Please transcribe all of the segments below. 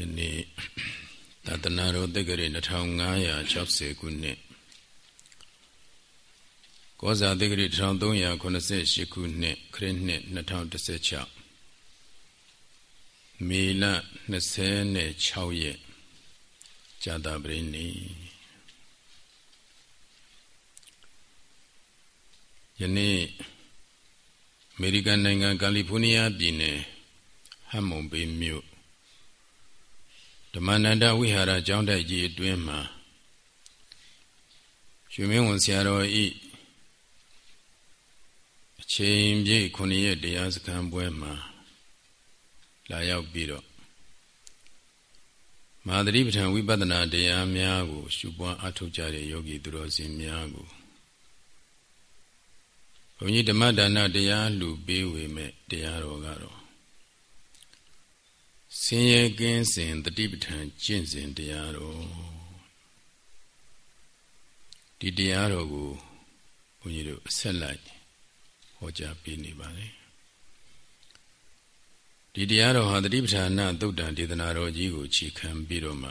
ယနေ့သာသနာတော်တက္ကရာ2560ခုနှစ်ကောဇာတက္ကရာ1388ခုနှစ်ခရစ်နှစ်2016မေလ26ရက်ဇာတာပရိနိယနေ့အမေရိကန်နိုင်ငံကယ်လီဖိုးနီးယားပြည်နယ်ဟမ်မွန်ဘေးမြို့ ဓမ္မနန္ဒဝိဟာရကျောင်းတိုက်ကြီးအတွင်းမှာရွှေမင်းဝန်ဆရာတော်ဤအချိန်ပြည့်ခုနှစ်ရက်တရားစခန်းပွဲမှာလာရောက်ပြီးတော့မဟာသတိပဋ္ဌာန်ဝိပဿနာတရားများကို ရှုပွားအထောက်ကြတဲ့ယောဂီသူတော်စင်များကိုဘုန်းကြီးဓမ္မဒါနတရားလှူပေးဝေမဲ့တရားတော်ကတော့ ဆင်းရဲကင်းစဉ်တတိပဋ္ဌာန်ကျင့်စဉ်တရားတော်ဒီတရားတော်ကိုဘုန်းကြီးတို့အဆက်လိုက်ဟောကြားပေးနေပါလေဒီတရားတော်ဟာတတိပဋ္ဌာန်သုတ်တံဒေသနာတော်ကြီးကိုခြေခံပြီးတော့မှ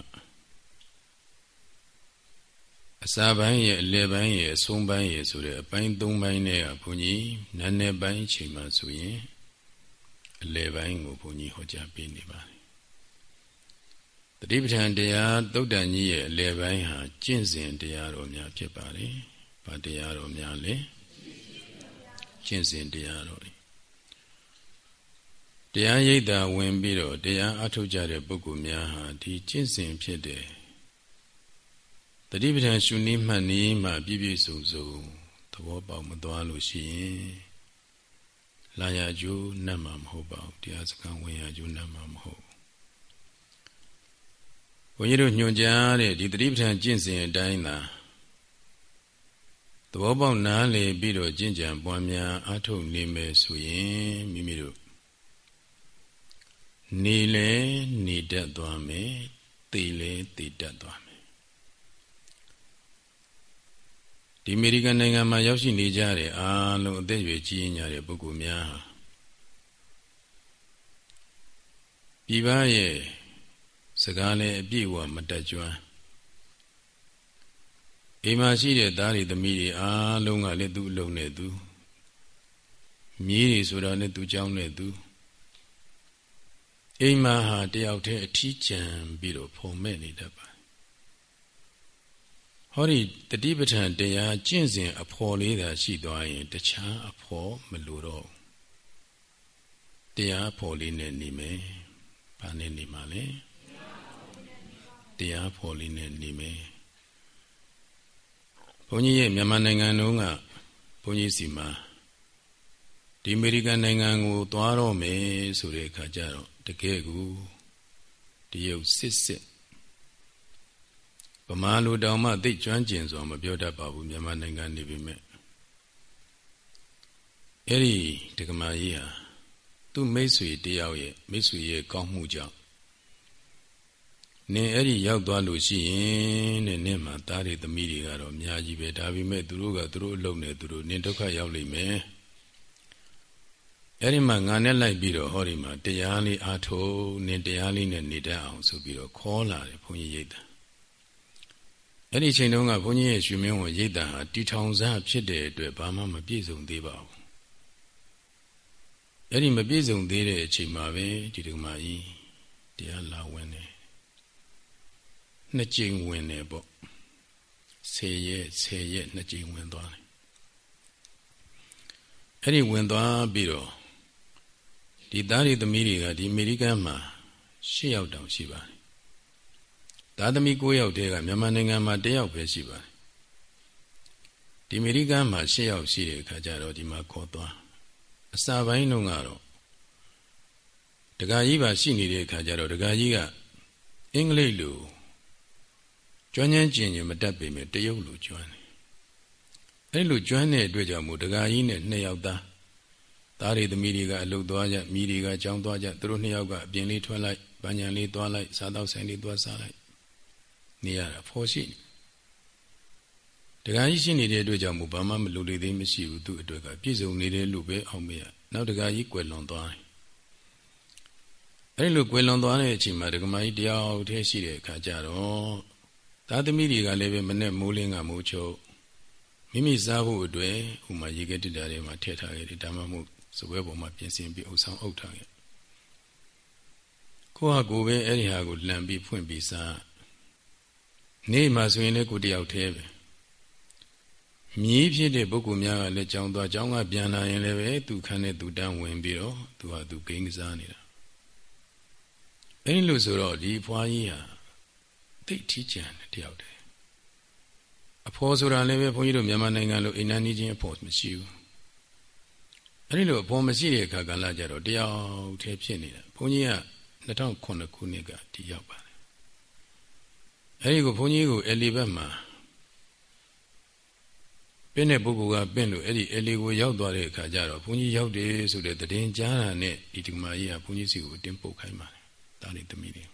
အစာပိုင်းရဲ့အလယ်ပိုင်းရဲ့အဆုံးပိုင်းရဲ့ဆိုတဲ့အပိုင်း၃ပိုင်းနဲ့ကဘုန်းကြီးနန်းနယ်ပိုင်းချိန်မှဆိုရင် အလယ်ပိုင်းကိုဘုန်းကြီးဟောကြားပေးနေပါတယ်တတိပဋ္ဌာန်တရားသုတ်တန်ကြီးရဲ့အလယ်ပိုင်းဟာကျင့်စဉ်တရားတော်များဖြစ်ပါတယ်။ဘာတရားတော်များလဲကျင့်စဉ်တရားတော်တွေတရားရိပ်တာဝင်ပြီးတော့တရားအထုတ်ကြတဲ့ပုဂ္ဂိုလ်များဟာဒီကျင့်စဉ်ဖြစ်တဲ့တတိပဋ္ဌာန်ရှုနည်းမှတ်နည်းမှပြည့်ပြည့်စုံစုံသဘောပေါက်မသွားလို့ရှိရင် လာရကျိုးနတ်မှာမဟုတ်ပါဘူးတရားစခန်းဝင်ရကျိုးနတ်မှာမဟုတ်ဘုန်းကြီးတို့ညွှန်ကြားတဲ့ဒီတတိပဋ္ဌာန်ကျင့်စဉ်အတိုင်းသာသဘောပေါက်နားလည်ပြီးတော့ကျင့်ကြံပွားများအားထုတ်နေမယ်ဆိုရင်မိမိတို့နေလဲနေတတ်သွားမယ်သိလဲသိတတ်သွားမယ် ဒီအမေရိကန်နိုင်ငံမှာရောက်ရှိနေကြတဲ့အားလုံးအသက်အရွယ်ကြီးရင်ကြတဲ့ပုဂ္ဂိုလ်များဟာပြည်ပရဲ့စကားလည်းအပြည့်အဝမတက်ကြွအိမ်မှာရှိတဲ့သားတွေသမီးတွေအားလုံးကလည်းသူ့အလုံးနဲ့သူမြည်တွေဆိုတာနဲ့သူကြောင်းနဲ့သူအိမ်မှာဟာတယောက်တည်းအထီးကျန်ပြီးတော့ဖုံမဲ့နေတတ်ပါ ဟောဒီတတိပဋ္ဌာန်တရားကျင့်စဉ်အဖော်လေးသာရှိသွားရင်တခြားအဖော်မလိုတော့တရားအဖော်လေးနဲ့နေမယ်။ဘာနဲ့နေမှာလဲ။တရားဖော်လေးနဲ့နေမယ်ဘုန်းကြီးရဲ့မြန်မာနိုင်ငံလုံးကဘုန်းကြီးစီမှာဒီအမေရိကန်နိုင်ငံကို သွားတော့မယ်ဆိုတဲ့အခါကျတော့တကယ်ကိုတရုတ်စစ်စစ် ဗမာလူတောင်မှသိကျွမ်းကျင်စွာမပြောတတ်ပါဘူးမြန်မာနိုင်ငံနေပြီမဲ့အဲ့ဒီဒကမာကြီးဟာသူ့မိတ်ဆွေတယောက်ရဲ့မိတ်ဆွေရဲ့ကောင်းမှုကြောင့်နင်အဲ့ဒီရောက်သွားလို့ရှိရင်တဲ့နင်မှာသားတွေသမီးတွေကတော့အများကြီးပဲဒါပေမဲ့သူတို့ကသူတို့အလုပ်နဲ့သူတို့နင်ဒုက္ခရောက်လိမ့်မယ်အဲ့ဒီမှာငါနဲ့လိုက်ပြီးတော့ဟောဒီမှာတရားလေးအားထုတ်နင်တရားလေးနဲ့နေတတ်အောင်ဆိုပြီးတော့ခေါ်လာတယ်ဘုန်းကြီးရိတ်တာ အဲ့ဒီချိန်တုန်းကဘုန်းကြီးရဲ့ရွှေမင်းဝန်ရိတ်တာဟာတီထောင်စားဖြစ်တဲ့အတွက်ဘာမှမပြည့်စုံသေးပါဘူးအဲ့ဒီမပြည့်စုံသေးတဲ့အချိန်မှာပဲဒီဒကမာကြီးတရားလာဝင်တယ်နှစ်ကြိမ်ဝင်တယ်ပေါ့10ရက်10ရက်နှစ်ကြိမ်ဝင်သွားတယ်အဲ့ဒီဝင်သွားပြီးတော့ဒီသားရီသမီးတွေကဒီအမေရိကန်မှာ10ယောက်တောင်ရှိပါတယ် သားသမီး9ယောက်တည်းကမြန်မာနိုင်ငံမှာ1ယောက်ပဲရှိပါတယ်ဒီအမေရိကန်မှာ10ယောက်ရှိတဲ့အခါကျတော့ဒီမှာခေါ်သွားအစာပိုင်းလုံးကတော့တက္ကကြီးပါရှိနေတဲ့အခါကျတော့တက္ကကြီးကအင်္ဂလိပ်လိုကျွမ်းကျင်ကျင်မတတ်ပေမဲ့တရုပ်လိုကျွမ်းတယ်အဲ့လိုကျွမ်းတဲ့အတွက်ကြောင့်မို့ဒကာကြီးနဲ့နှစ်ယောက်သားသားတွေသမီးတွေကအလုတ်သွားကြမိတွေကကြောင်းသွားကြသူတို့နှစ်ယောက်ကအပြင်လေးထွက်လိုက်ဗညာလေးသွားလိုက်စားတော့ဆိုင်လေးသွားစားလိုက် နေရတာဖော်ရှိဒကာကြီးရှိနေတဲ့အတွက်ကြောင့်မို့ဘာမှမလိုလေသေးမရှိဘူးသူ့အတွက်ကပြည့်စုံနေတယ်လို့ပဲအောင်မရနောက်ဒကာကြီးကွယ်လွန်သွားတယ်အဲ့လိုကွယ်လွန်သွားတဲ့အချိန်မှာဒကမာကြီးတယောက်တည်းရှိတဲ့အခါကျတော့သားသမီးတွေကလည်းပဲမနဲ့မိုးလင်းကမိုးချုပ်မိမိစားဖို့အတွက်ဥမာရေခဲတစ်တာတွေမှာထည့်ထားခဲ့တယ်ဒါမှမဟုတ်စပွဲပေါ်မှာပြင်ဆင်ပြီးအုပ်ဆောင်အုပ်ထားခဲ့ကိုဟာကိုပဲအဲ့ဒီဟာကိုလှန်ပြီးဖွင့်ပြီးစား နေမှာဆိုရင်လည်းကိုတယောက်တည်းပဲမြည်ဖြစ်တဲ့ပုဂ္ဂိုလ်များကလည်းကြောင်းသွားကြောင်းကပြန်လာရင်လည်းပဲသူခန်းနဲ့သူတန်းဝင်ပြီးတော့သူဟာသူဂိမ်းကစားနေတာအဲ့လိုဆိုတော့ဒီဖွားကြီးဟာသိထီးကြံတဲ့တယောက်တည်းအဖော်ဆိုတာလည်းပဲဘုန်းကြီးတို့မြန်မာနိုင်ငံလိုအိမ်နန်းကြီးချင်းအဖော်မရှိဘူးအဲ့ဒီလိုအဖော်မရှိတဲ့အခါကလည်းကြတော့တယောက်တည်းဖြစ်နေတာဘုန်းကြီးက2009ခုနှစ်ကဒီရောက်ပါတယ် အဲ့ဒီကိုဘုန်းကြီးကိုအလီဘက်မှာပင်းတဲ့ပုဂ္ဂိုလ်ကပင့်လို့အဲ့ဒီအလီကိုရောက်သွားတဲ့အခါကျတော့ဘုန်းကြီးရောက်တယ်ဆိုတဲ့တည်င်းကြားတာနဲ့ဒီဒီမာကြီးကဘုန်းကြီးစီကိုတင်ပုတ်ခိုင်းပါတယ်တာလေးသမီးတွေ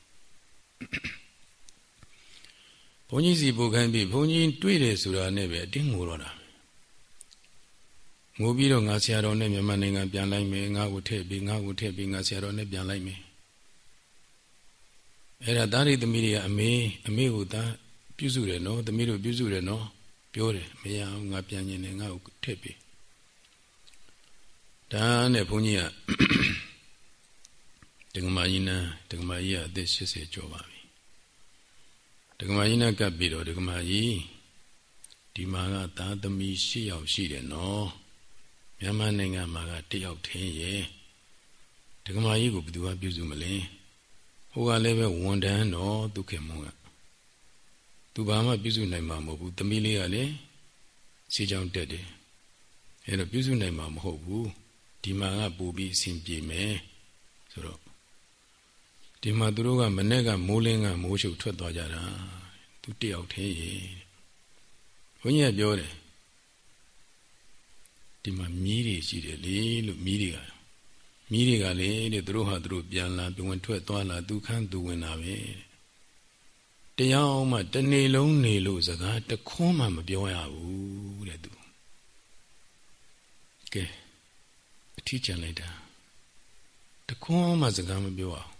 ဘုန်းကြီးစီပုတ်ခိုင်းပြီးဘုန်းကြီးတွေ့တယ်ဆိုတာနဲ့ပဲအတင်းငိုတော့တာငိုပြီးတော့ငါဆရာတော်နဲ့မြန်မာနိုင်ငံပြန်လိုက်မယ်ငါ့ကိုထည့်ပြီးငါ့ကိုထည့်ပြီးငါဆရာတော်နဲ့ပြန်လိုက်မယ် အဲ့ဒါသားရိသမီးတွေကအမေအမေကိုသားပြုစုတယ်နော်သမီးတို့ပြုစုတယ်နော်ပြောတယ်မရအောင်ငါပြန်ရင်လည်းငါ့ကိုထည့်ပြီးဒါနဲ့ဘုန်းကြီးကဒကမာကြီးနာဒကမာကြီးကအသက်80ကျော်ပါပြီဒကမာကြီးနာကပ်ပြီးတော့ဒကမာကြီးဒီမှာကသားသမီး၈ယောက်ရှိတယ်နော်မြန်မာနိုင်ငံမှာကတယောက်ထင်းရဲ့ဒကမာကြီးကိုဘယ်သူကပြုစုမလဲ ဟိုကလည်းပဲဝန်တန်းတော့ဒုက္ခမုံကသူဘာမှပြုစုနိုင်မှာမဟုတ်ဘူးသမီးလေးကလည်းစီချောင်းတက်တယ်အဲ့တော့ပြုစုနိုင်မှာမဟုတ်ဘူးဒီမှာကပူပြီးအဆင်ပြေမယ်ဆိုတော့ဒီမှာသူတို့ကမနဲ့ကမိုးလင်းကမိုးရှုပ်ထွက်သွားကြတာသူတယောက်သေးရေဘုန်းကြီးကပြောတယ်ဒီမှာမြီးတွေရှိတယ်လေလို့မြီးတွေက မြီးတွေကလေတဲ့သူတို့ဟာသူတို့ပြန်လာပြန်ဝင်ထွက်သွားလာသူခန်းသူဝင်တာပဲတရားမှတနေ့လုံးနေလို့စကားတခွန်းမှမပြောရဘူးတဲ့သူကဲအထီးကျန်လိုက်တာတခွန်းမှစကားမပြောအောင်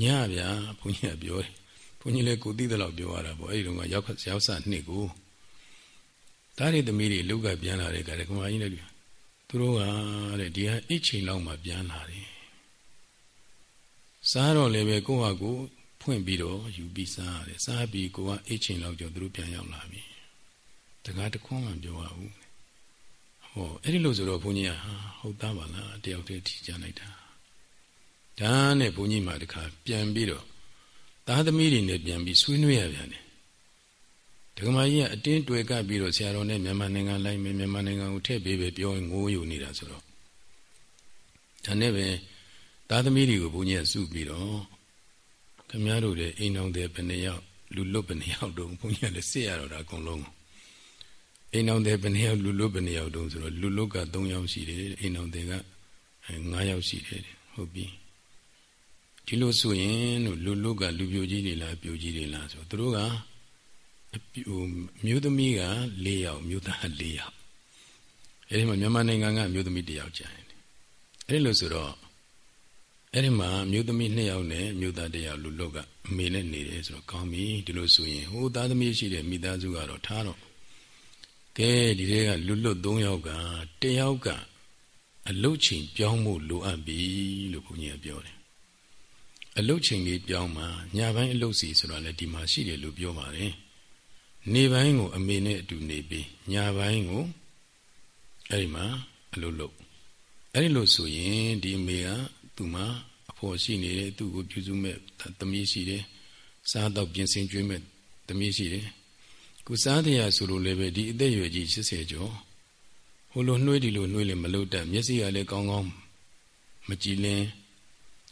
ညဗျာဘုန်းကြီးကပြောတယ်ဘုန်းကြီးလည်းကိုသိတဲ့လောက်ပြောရတာပေါ့အဲ့ဒီတော့ကရောက်ရောက်စနှစ်ကိုဒါတွေသမီးတွေလူကပြန်လာတဲ့ကတည်းကမကြီးလည်း သူတို့ကတဲ့ဒီဟာအိတ်ချိန်လောက်မှပြန်လာတယ်စားတော့လည်းပဲကိုယ့်ဟာကိုယ်ဖွင့်ပြီးတော့ယူပြီးစားရတယ်စားပြီးကိုကအိတ်ချိန်လောက်ကျော်သူတို့ပြန်ရောက်လာပြီတကားတခွန်းမှပြောရဘူးဟောအဲ့ဒီလိုဆိုတော့ဘုန်းကြီးကဟာဟုတ်သားပါလားတယောက်တည်းထီကြလိုက်တာဒါနဲ့ဘုန်းကြီးမှတခါပြန်ပြီးတော့သားသမီးတွေနဲ့ပြန်ပြီးဆွေးနွေးရပြန်တယ် ဒကမာကြီးကအတင်းတွေ့ကပ်ပြီးတော့ဆရာတော်နဲ့မြန်မာနိုင်ငံလိုက်မယ်မြန်မာနိုင်ငံကိုထည့်ပေးပဲပြောရင်ငိုးယူနေတာဆိုတော့ဒါနဲ့ပဲသားသမီးတွေကိုဘုန်းကြီးကစုပြီးတော့ခမည်းတော်တဲ့အိမ်အောင်တဲ့ဘယ်နှယောက်လူလွတ်ဘယ်နှယောက်တုံးဘုန်းကြီးကလည်းစစ်ရတော့တာအကုန်လုံးအိမ်အောင်တဲ့ဘယ်နှယောက်လူလွတ်ဘယ်နှယောက်တုံးဆိုတော့လူလွတ်က3ယောက်ရှိတယ်အိမ်အောင်တဲ့က9ယောက်ရှိတယ်ဟုတ်ပြီဒီလိုဆိုရင်လို့လူလွတ်ကလူပြိုကြီးတွေလားပြိုကြီးတွေလားဆိုသူတို့က ဟိုမြို့သမီးက၄ယောက်မြို့သား၄ယောက်အဲဒီမှာမြန်မာနိုင်ငံကမြို့သမီး၁ယောက်ကျန်တယ်အဲဒီလိုဆိုတော့အဲ့ဒီမှာမြို့သမီး2ယောက်နဲ့မြို့သား1ယောက်လူလောကအမေနဲ့နေတယ်ဆိုတော့ကောင်းပြီဒီလိုဆိုရင်ဟိုသားသမီးရှိတဲ့မိသားစုကတော့ထားတော့ကဲဒီထဲကလူလွတ်3ယောက်က1ယောက်ကအလုတ်ချိန်ပြောင်းမှုလိုအပ်ပြီလို့ဘုန်းကြီးကပြောတယ်အလုတ်ချိန်လေးပြောင်းမှညပိုင်းအလုတ်စီဆိုတာလည်းဒီမှာရှိတယ်လို့ပြောပါတယ် နေပိုင်းကို အမေနဲ့အတူနေပြီးညပိုင်းကိုအဲ့ဒီမှာအလုတ်လုပ်အဲ့ဒီလို့ဆိုရင်ဒီအမေကသူ့မှာအဖို့ရှိနေတယ်သူ့ကိုပြုစုမဲ့သမီးရှိတယ်စားတော့ပြင်ဆင်ကျွေးမဲ့သမီးရှိတယ်ခုစားတရားဆိုလို့လည်းပဲဒီအသက်အရွယ်ကြီး80ကျော်ဟိုလိုနှွေးဒီလိုနှွေးလည်းမလုပ်တတ်မျက်စိကလည်းကောင်းကောင်းမကြည်လင်း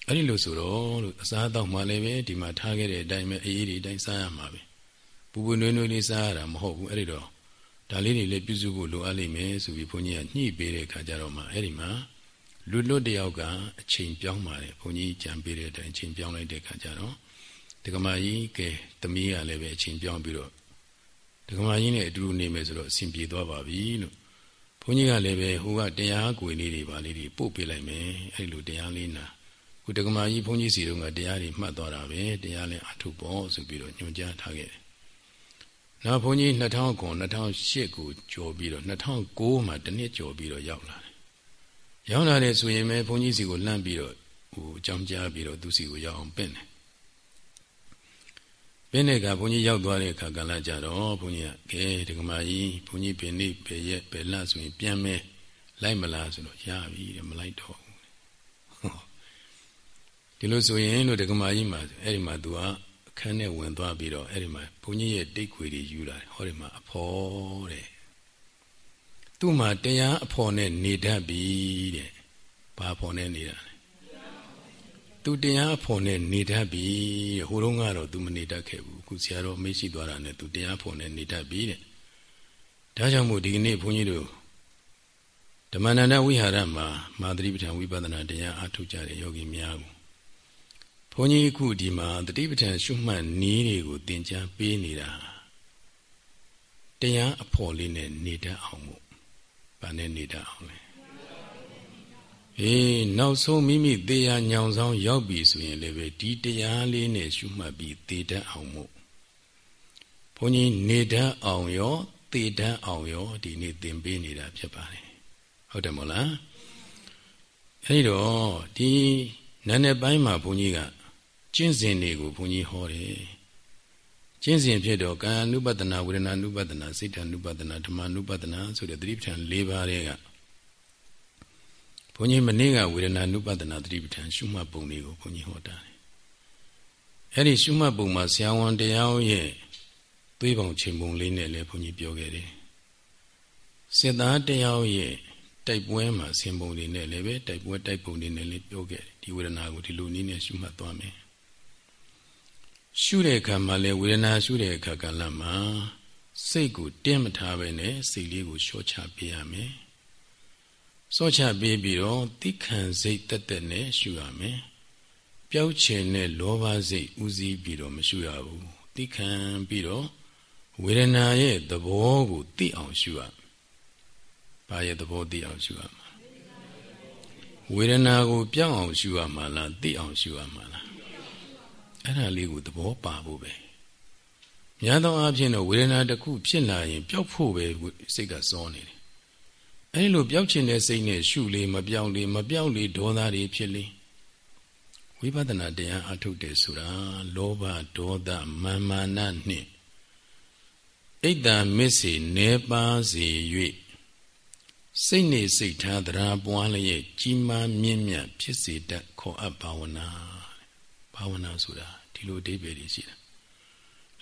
အဲ့ဒီလိုဆိုတော့လို့အစားတော့မှလည်းပဲဒီမှာထားခဲ့တဲ့အတိုင်းပဲအေးအေးဒီအတိုင်းစားရမှာပဲ ပူပူနွေးနွေးလေးစားရတာမဟုတ်ဘူးအဲ့ဒီတော့ဒါလေးတွေလည်းပြုစုဖို့လိုအပ်လိမ့်မယ်ဆိုပြီးဘုန်းကြီးကညှိပေးတဲ့အခါကျတော့မှအဲ့ဒီမှာလူလွတ်တယောက်ကအချိန်ပြောင်းပါတယ်ဘုန်းကြီးကြံပေးတဲ့အတိုင်းအချိန်ပြောင်းလိုက်တဲ့ခါကျတော့ဒကမာကြီးကဲသမီးကလည်းပဲအချိန်ပြောင်းပြီးတော့ဒကမာကြီးနဲ့အတူတူနေမယ်ဆိုတော့အဆင်ပြေသွားပါပြီလို့ဘုန်းကြီးကလည်းပဲဟိုကတရားကိုယ်လေးတွေပါလေးတွေပို့ပေးလိုက်မယ်အဲ့လိုတရားလေးနာခုခုတက္ကမကြီးဘုန်းကြီးစီတို့ကတရားတွေမှတ်သွားတာပဲတရားလည်းအထုပေါ့ဆိုပြီးတော့ညွှန်ကြားထားခဲ့တယ် နောက်ဘုန်းကြီး2009 2008ကိုကြော်ပြီးတော့2009မှာတနည်းကြော်ပြီးတော့ရောက်လာတယ်ရောက်လာတယ်ဆိုရင်ပဲဘုန်းကြီးစီကိုလှမ်းပြီးတော့ဟိုအကြောင်းကြားပြီးတော့သူစီကိုရောက်အောင်ပင့်တယ်ပင့်တဲ့ကဘုန်းကြီးရောက်သွားတဲ့အခါကလည်းကြတော့ဘုန်းကြီးကကဲဒကမာကြီးဘုန်းကြီးပင်နေပဲရက်ပဲလဆိုရင်ပြန်မဲလိုက်မလားဆိုတော့ရပြီတဲ့မလိုက်တော့ဘူးဒီလိုဆိုရင်လို့ဒကမာကြီးမှာအဲ့ဒီမှာ तू ကအ ခန်းထဲဝင်သွားပြီးတော့အဲ့ဒီမှာဘုန်းကြီးရဲ့တိတ်ခွေတွေယူလာတယ်ဟောဒီမှာအဖော်တဲ့သူ့မှာတရားအဖော်နဲ့နေတတ်ပြီတဲ့ဘာဖော်နဲ့နေတာလဲသူတရားအဖော်နဲ့နေတတ်ပြီဟိုတုန်းကတော့ तू မနေတတ်ခဲ့ဘူးအခုဆရာတော်မေ့ရှိသွားတာနဲ့ तू တရားဖော်နဲ့နေတတ်ပြီတဲ့ဒါကြောင့်မို့ဒီကနေ့ဘုန်းကြီးတို့ဓမ္မနန္ဒဝိဟာရမှာမာသတိပဋ္ဌာန်ဝိပဿနာတရားအားထုတ်ကြတဲ့ယောဂီများကိုဘု န်းကြီးအခုဒီမှာတတိပဋ္ဌာန်ရှုမှတ်နည်းတွေကိုသင်ကြားပေးနေတာတရားအဖို့လေးနဲ့နေတတ်အောင်မို့ဗာနဲ့နေတတ်အောင်လဲအေးနောက်ဆုံးမိမိတရားညောင်ဆောင်ရောက်ပြီဆိုရင်လည်းပဲဒီတရားလေးနဲ့ရှုမှတ်ပြီးသေတတ်အောင်မို့ဘုန်းကြီးနေတတ်အောင်ရောသေတတ်အောင်ရောဒီနေ့သင်ပေးနေတာဖြစ်ပါတယ်ဟုတ်တယ်မို့လားအဲဒီတော့ဒီနန်းတဲ့ပိုင်းမှာဘုန်းကြီးက ကျင့်စဉ်တွေကိုဘုန်းကြီးဟောတယ်ကျင့်စဉ်ဖြစ်တော့ကာယ ानु ပတနာဝေဒနာ ानु ပတနာစိတ် ानु ပတနာဓမ္မ ानु ပတနာဆိုတဲ့သတိပဋ္ဌာန်၄ပါးတွေကဘုန်းကြီးမနေ့ကဝေဒနာ ानु ပတနာသတိပဋ္ဌာန်ရှုမှတ်ပုံတွေကိုဘုန်းကြီးဟောတာတယ်အဲ့ဒီရှုမှတ်ပုံမှာဆရာဝန်တရားရဲ့သွေးပေါင်ချိန်ပုံလေးနဲ့လည်းဘုန်းကြီးပြောခဲ့တယ်စစ်သားတရားရဲ့တိုက်ပွဲမှာဆင်ပုံတွေနဲ့လည်းပဲတိုက်ပွဲတိုက်ပုံတွေနဲ့လည်းပြောခဲ့တယ်ဒီဝေဒနာကိုဒီလိုနည်းနဲ့ရှုမှတ်သွားမယ် ရှုတဲ့အခါမှာလည်းဝေဒနာရှုတဲ့အခါကလည်းမှာစိတ်ကိုတင်းမထားပဲနဲ့စိတ်လေးကိုလျှော့ချပေးရမယ်။စော့ချပေးပြီးတော့တိခံစိတ်တက်တက်နဲ့ရှုရမယ်။ပျောက်ချင်တဲ့လောဘစိတ်ဥစည်းပြီးတော့မရှုရဘူး။တိခံပြီးတော့ဝေဒနာရဲ့သဘောကိုသိအောင်ရှုရမယ်။ဘာရဲ့သဘောသိအောင်ရှုရမှာ။ဝေဒနာကိုပြောင်းအောင်ရှုရမှာလားသိအောင်ရှုရမှာလား အဲ့ဒါလေးကိုသဘောပါဖို့ပဲများသောအားဖြင့်တော့ဝေဒနာတစ်ခုဖြစ်လာရင်ပျောက်ဖို့ပဲစိတ်ကစောနေတယ်အဲ့လိုပျောက်ချင်တဲ့စိတ်နဲ့ရှုလေမပြောင်းလေမပြောင်းလေဒေါသတွေဖြစ်လေဝိပဿနာတရားအထုတ်တယ်ဆိုတာလောဘဒေါသမာမာနနှင့်ဣဒ္ဓမစ္စေနေပါစေ၍စိတ်နေစိတ်ထားတရားပွားလျက်ကြီးမားမြင့်မြတ်ဖြစ်စေတတ်ခေါ်အပ်ဘာဝနာ ဘာဝနာဆိုတာဒီလိုအဓိပ္ပာယ်တွေရှိတာ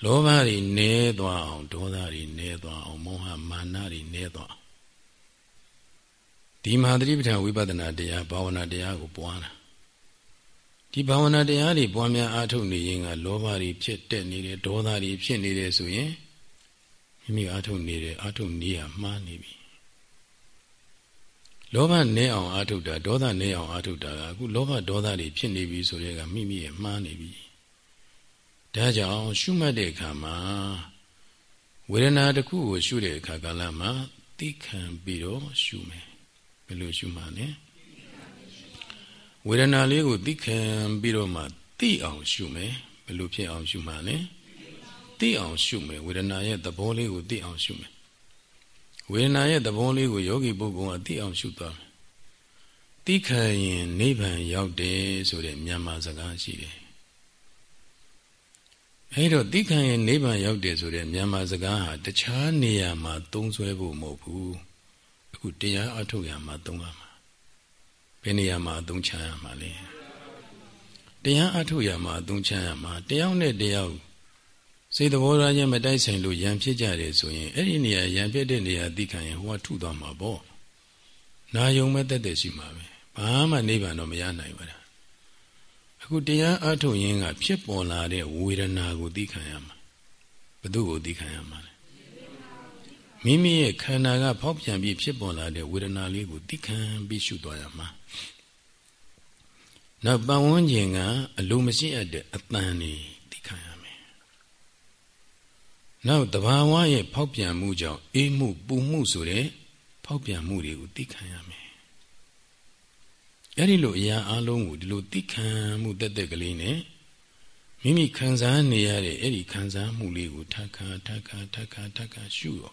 လောဘတွေနည်းသွားအောင်ဒေါသတွေနည်းသွားအောင်မောဟမာနတွေနည်းသွားအောင်ဒီမဟာသတိပဋ္ဌာန်ဝိပဿနာတရားဘာဝနာတရားကိုပွားတာဒီဘာဝနာတရားတွေပွားများအားထုတ်နေရင်ကလောဘတွေဖြစ်တက်နေတယ်ဒေါသတွေဖြစ်နေတယ်ဆိုရင်မိမိအားထုတ်နေတယ်အားထုတ်နေရမှားနေပြီ လောဘနည်းအောင်အာထုတ်တာဒေါသနည်းအောင်အာထုတ်တာကအခုလောဘဒေါသတွေဖြစ်နေပြီဆိုတဲ့ကမိမိရဲ့မှားနေပြီဒါကြောင့်ရှုမှတ်တဲ့အခါမှာဝေဒနာတစ်ခုကိုရှုတဲ့အခါကလည်းမှသိခံပြီးတော့ရှုမယ်ဘယ်လိုရှုမှလဲဝေဒနာလေးကိုသိခံပြီးတော့မှသိအောင်ရှုမယ်ဘယ်လိုဖြစ်အောင်ရှုမှလဲသိအောင်ရှုမယ်ဝေဒနာရဲ့သဘောလေးကိုသိအောင်ရှုမယ် ဝေဒနာရဲ့သဘောလေးကိုယောဂီပုဂ္ဂိုလ်ကသိအောင်ရှုသွားမယ်။သိခံရင်နိဗ္ဗာန်ရောက်တယ်ဆိုတဲ့မြန်မာစကားရှိတယ်။အဲဒါသိခံရင်နိဗ္ဗာန်ရောက်တယ်ဆိုတဲ့မြန်မာစကားဟာတခြားနေရာမှာသုံးဆွဲဖို့မဟုတ်ဘူး။အခုတရားအထုတ်ရမှာသုံးရမှာ။ဘယ်နေရာမှာသုံးချရမှာလဲ။တရားအထုတ်ရမှာသုံးချရမှာတယောက်နဲ့တယောက် စိတ်သဘောထားချင်းမတိုက်ဆိုင်လို့ယံဖြစ်ကြတယ်ဆိုရင်အဲ့ဒီနေရာယံဖြစ်တဲ့နေရာသိခံရင်ဟိုကထုသွားမှာပေါ့နာယုံမဲ့တက်တက်ရှိမှာပဲဘာမှနိဗ္ဗာန်တော့မရနိုင်ပါလားအခုတရားအထုတ်ရင်းကဖြစ်ပေါ်လာတဲ့ဝေဒနာကိုသိခံရမှာဘယ်သူ့ကိုသိခံရမှာလဲမိမိရဲ့ခန္ဓာကဖောက်ပြန်ပြီးဖြစ်ပေါ်လာတဲ့ဝေဒနာလေးကိုသိခံပြီးရှုသွားရမှာနောက်ပန်ဝန်းကျင်ကအလိုမရှိအပ်တဲ့အတန်နေ နောက်တဘာဝရဲ့ဖောက်ပြန်မှုကြောင့်အေးမှုပူမှုဆိုတဲ့ဖောက်ပြန်မှုတွေကိုသိခံရမယ်အဲ့ဒီလိုအရာအလုံးကိုဒီလိုသိခံမှုတက်တက်ကလေးနဲ့မိမိခံစားနေရတဲ့အဲ့ဒီခံစားမှုလေးကိုထပ်ခါထပ်ခါထပ်ခါထပ်ခါရှုရော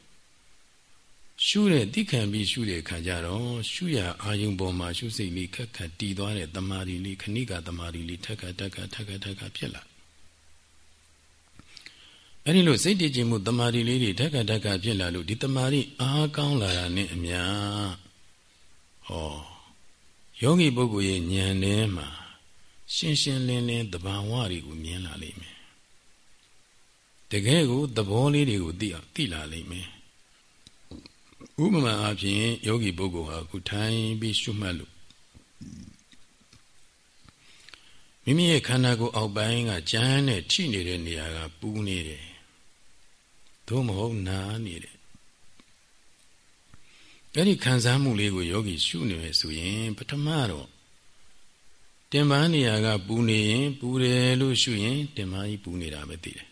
ရှုတဲ့သိခံပြီးရှုတဲ့အခါကျတော့ရှုရအာယုံပေါ်မှာရှုစိတ်လေးခက်ခက်တည်သွားတဲ့တမာရီလေးခဏိကတမာရီလေးထက်ခါထက်ခါထက်ခါထက်ခါဖြစ်လာ အဲ့ဒီလိုစိတ်တည်ခြင်းမှုတမာရီလေးတွေထက်ခါထက်ခါဖြစ်လာလို့ဒီတမာရီအားကောင်းလာတာနဲ့အမျှဟောယောဂီပုဂ္ဂိုလ်ရဲ့ဉာဏ်ထဲမှာရှင်းရှင်းလင်းလင်းတဘာဝတွေကိုမြင်လာလိမ့်မယ်တကယ်ကိုသဘောလေးတွေကိုသိအောင်သိလာလိမ့်မယ်ဥပမာအားဖြင့်ယောဂီပုဂ္ဂိုလ်ဟာခုထိုင်ပြီးရှုမှတ်လို့မိမိရဲ့ခန္ဓာကိုယ်အောက်ပိုင်းကကြမ်းနဲ့ထိနေတဲ့နေရာကပူးနေတယ် သို့မဟုတ်နာနေတယ်အဲ့ဒီခံစားမှုလေးကိုယောဂီရှုနေမယ်ဆိုရင်ပထမတော့တင်ပန်းနေရာကပူနေရင်ပူတယ်လို့ရှုရင်တင်ပန်းကြီးပူနေတာပဲသိတယ်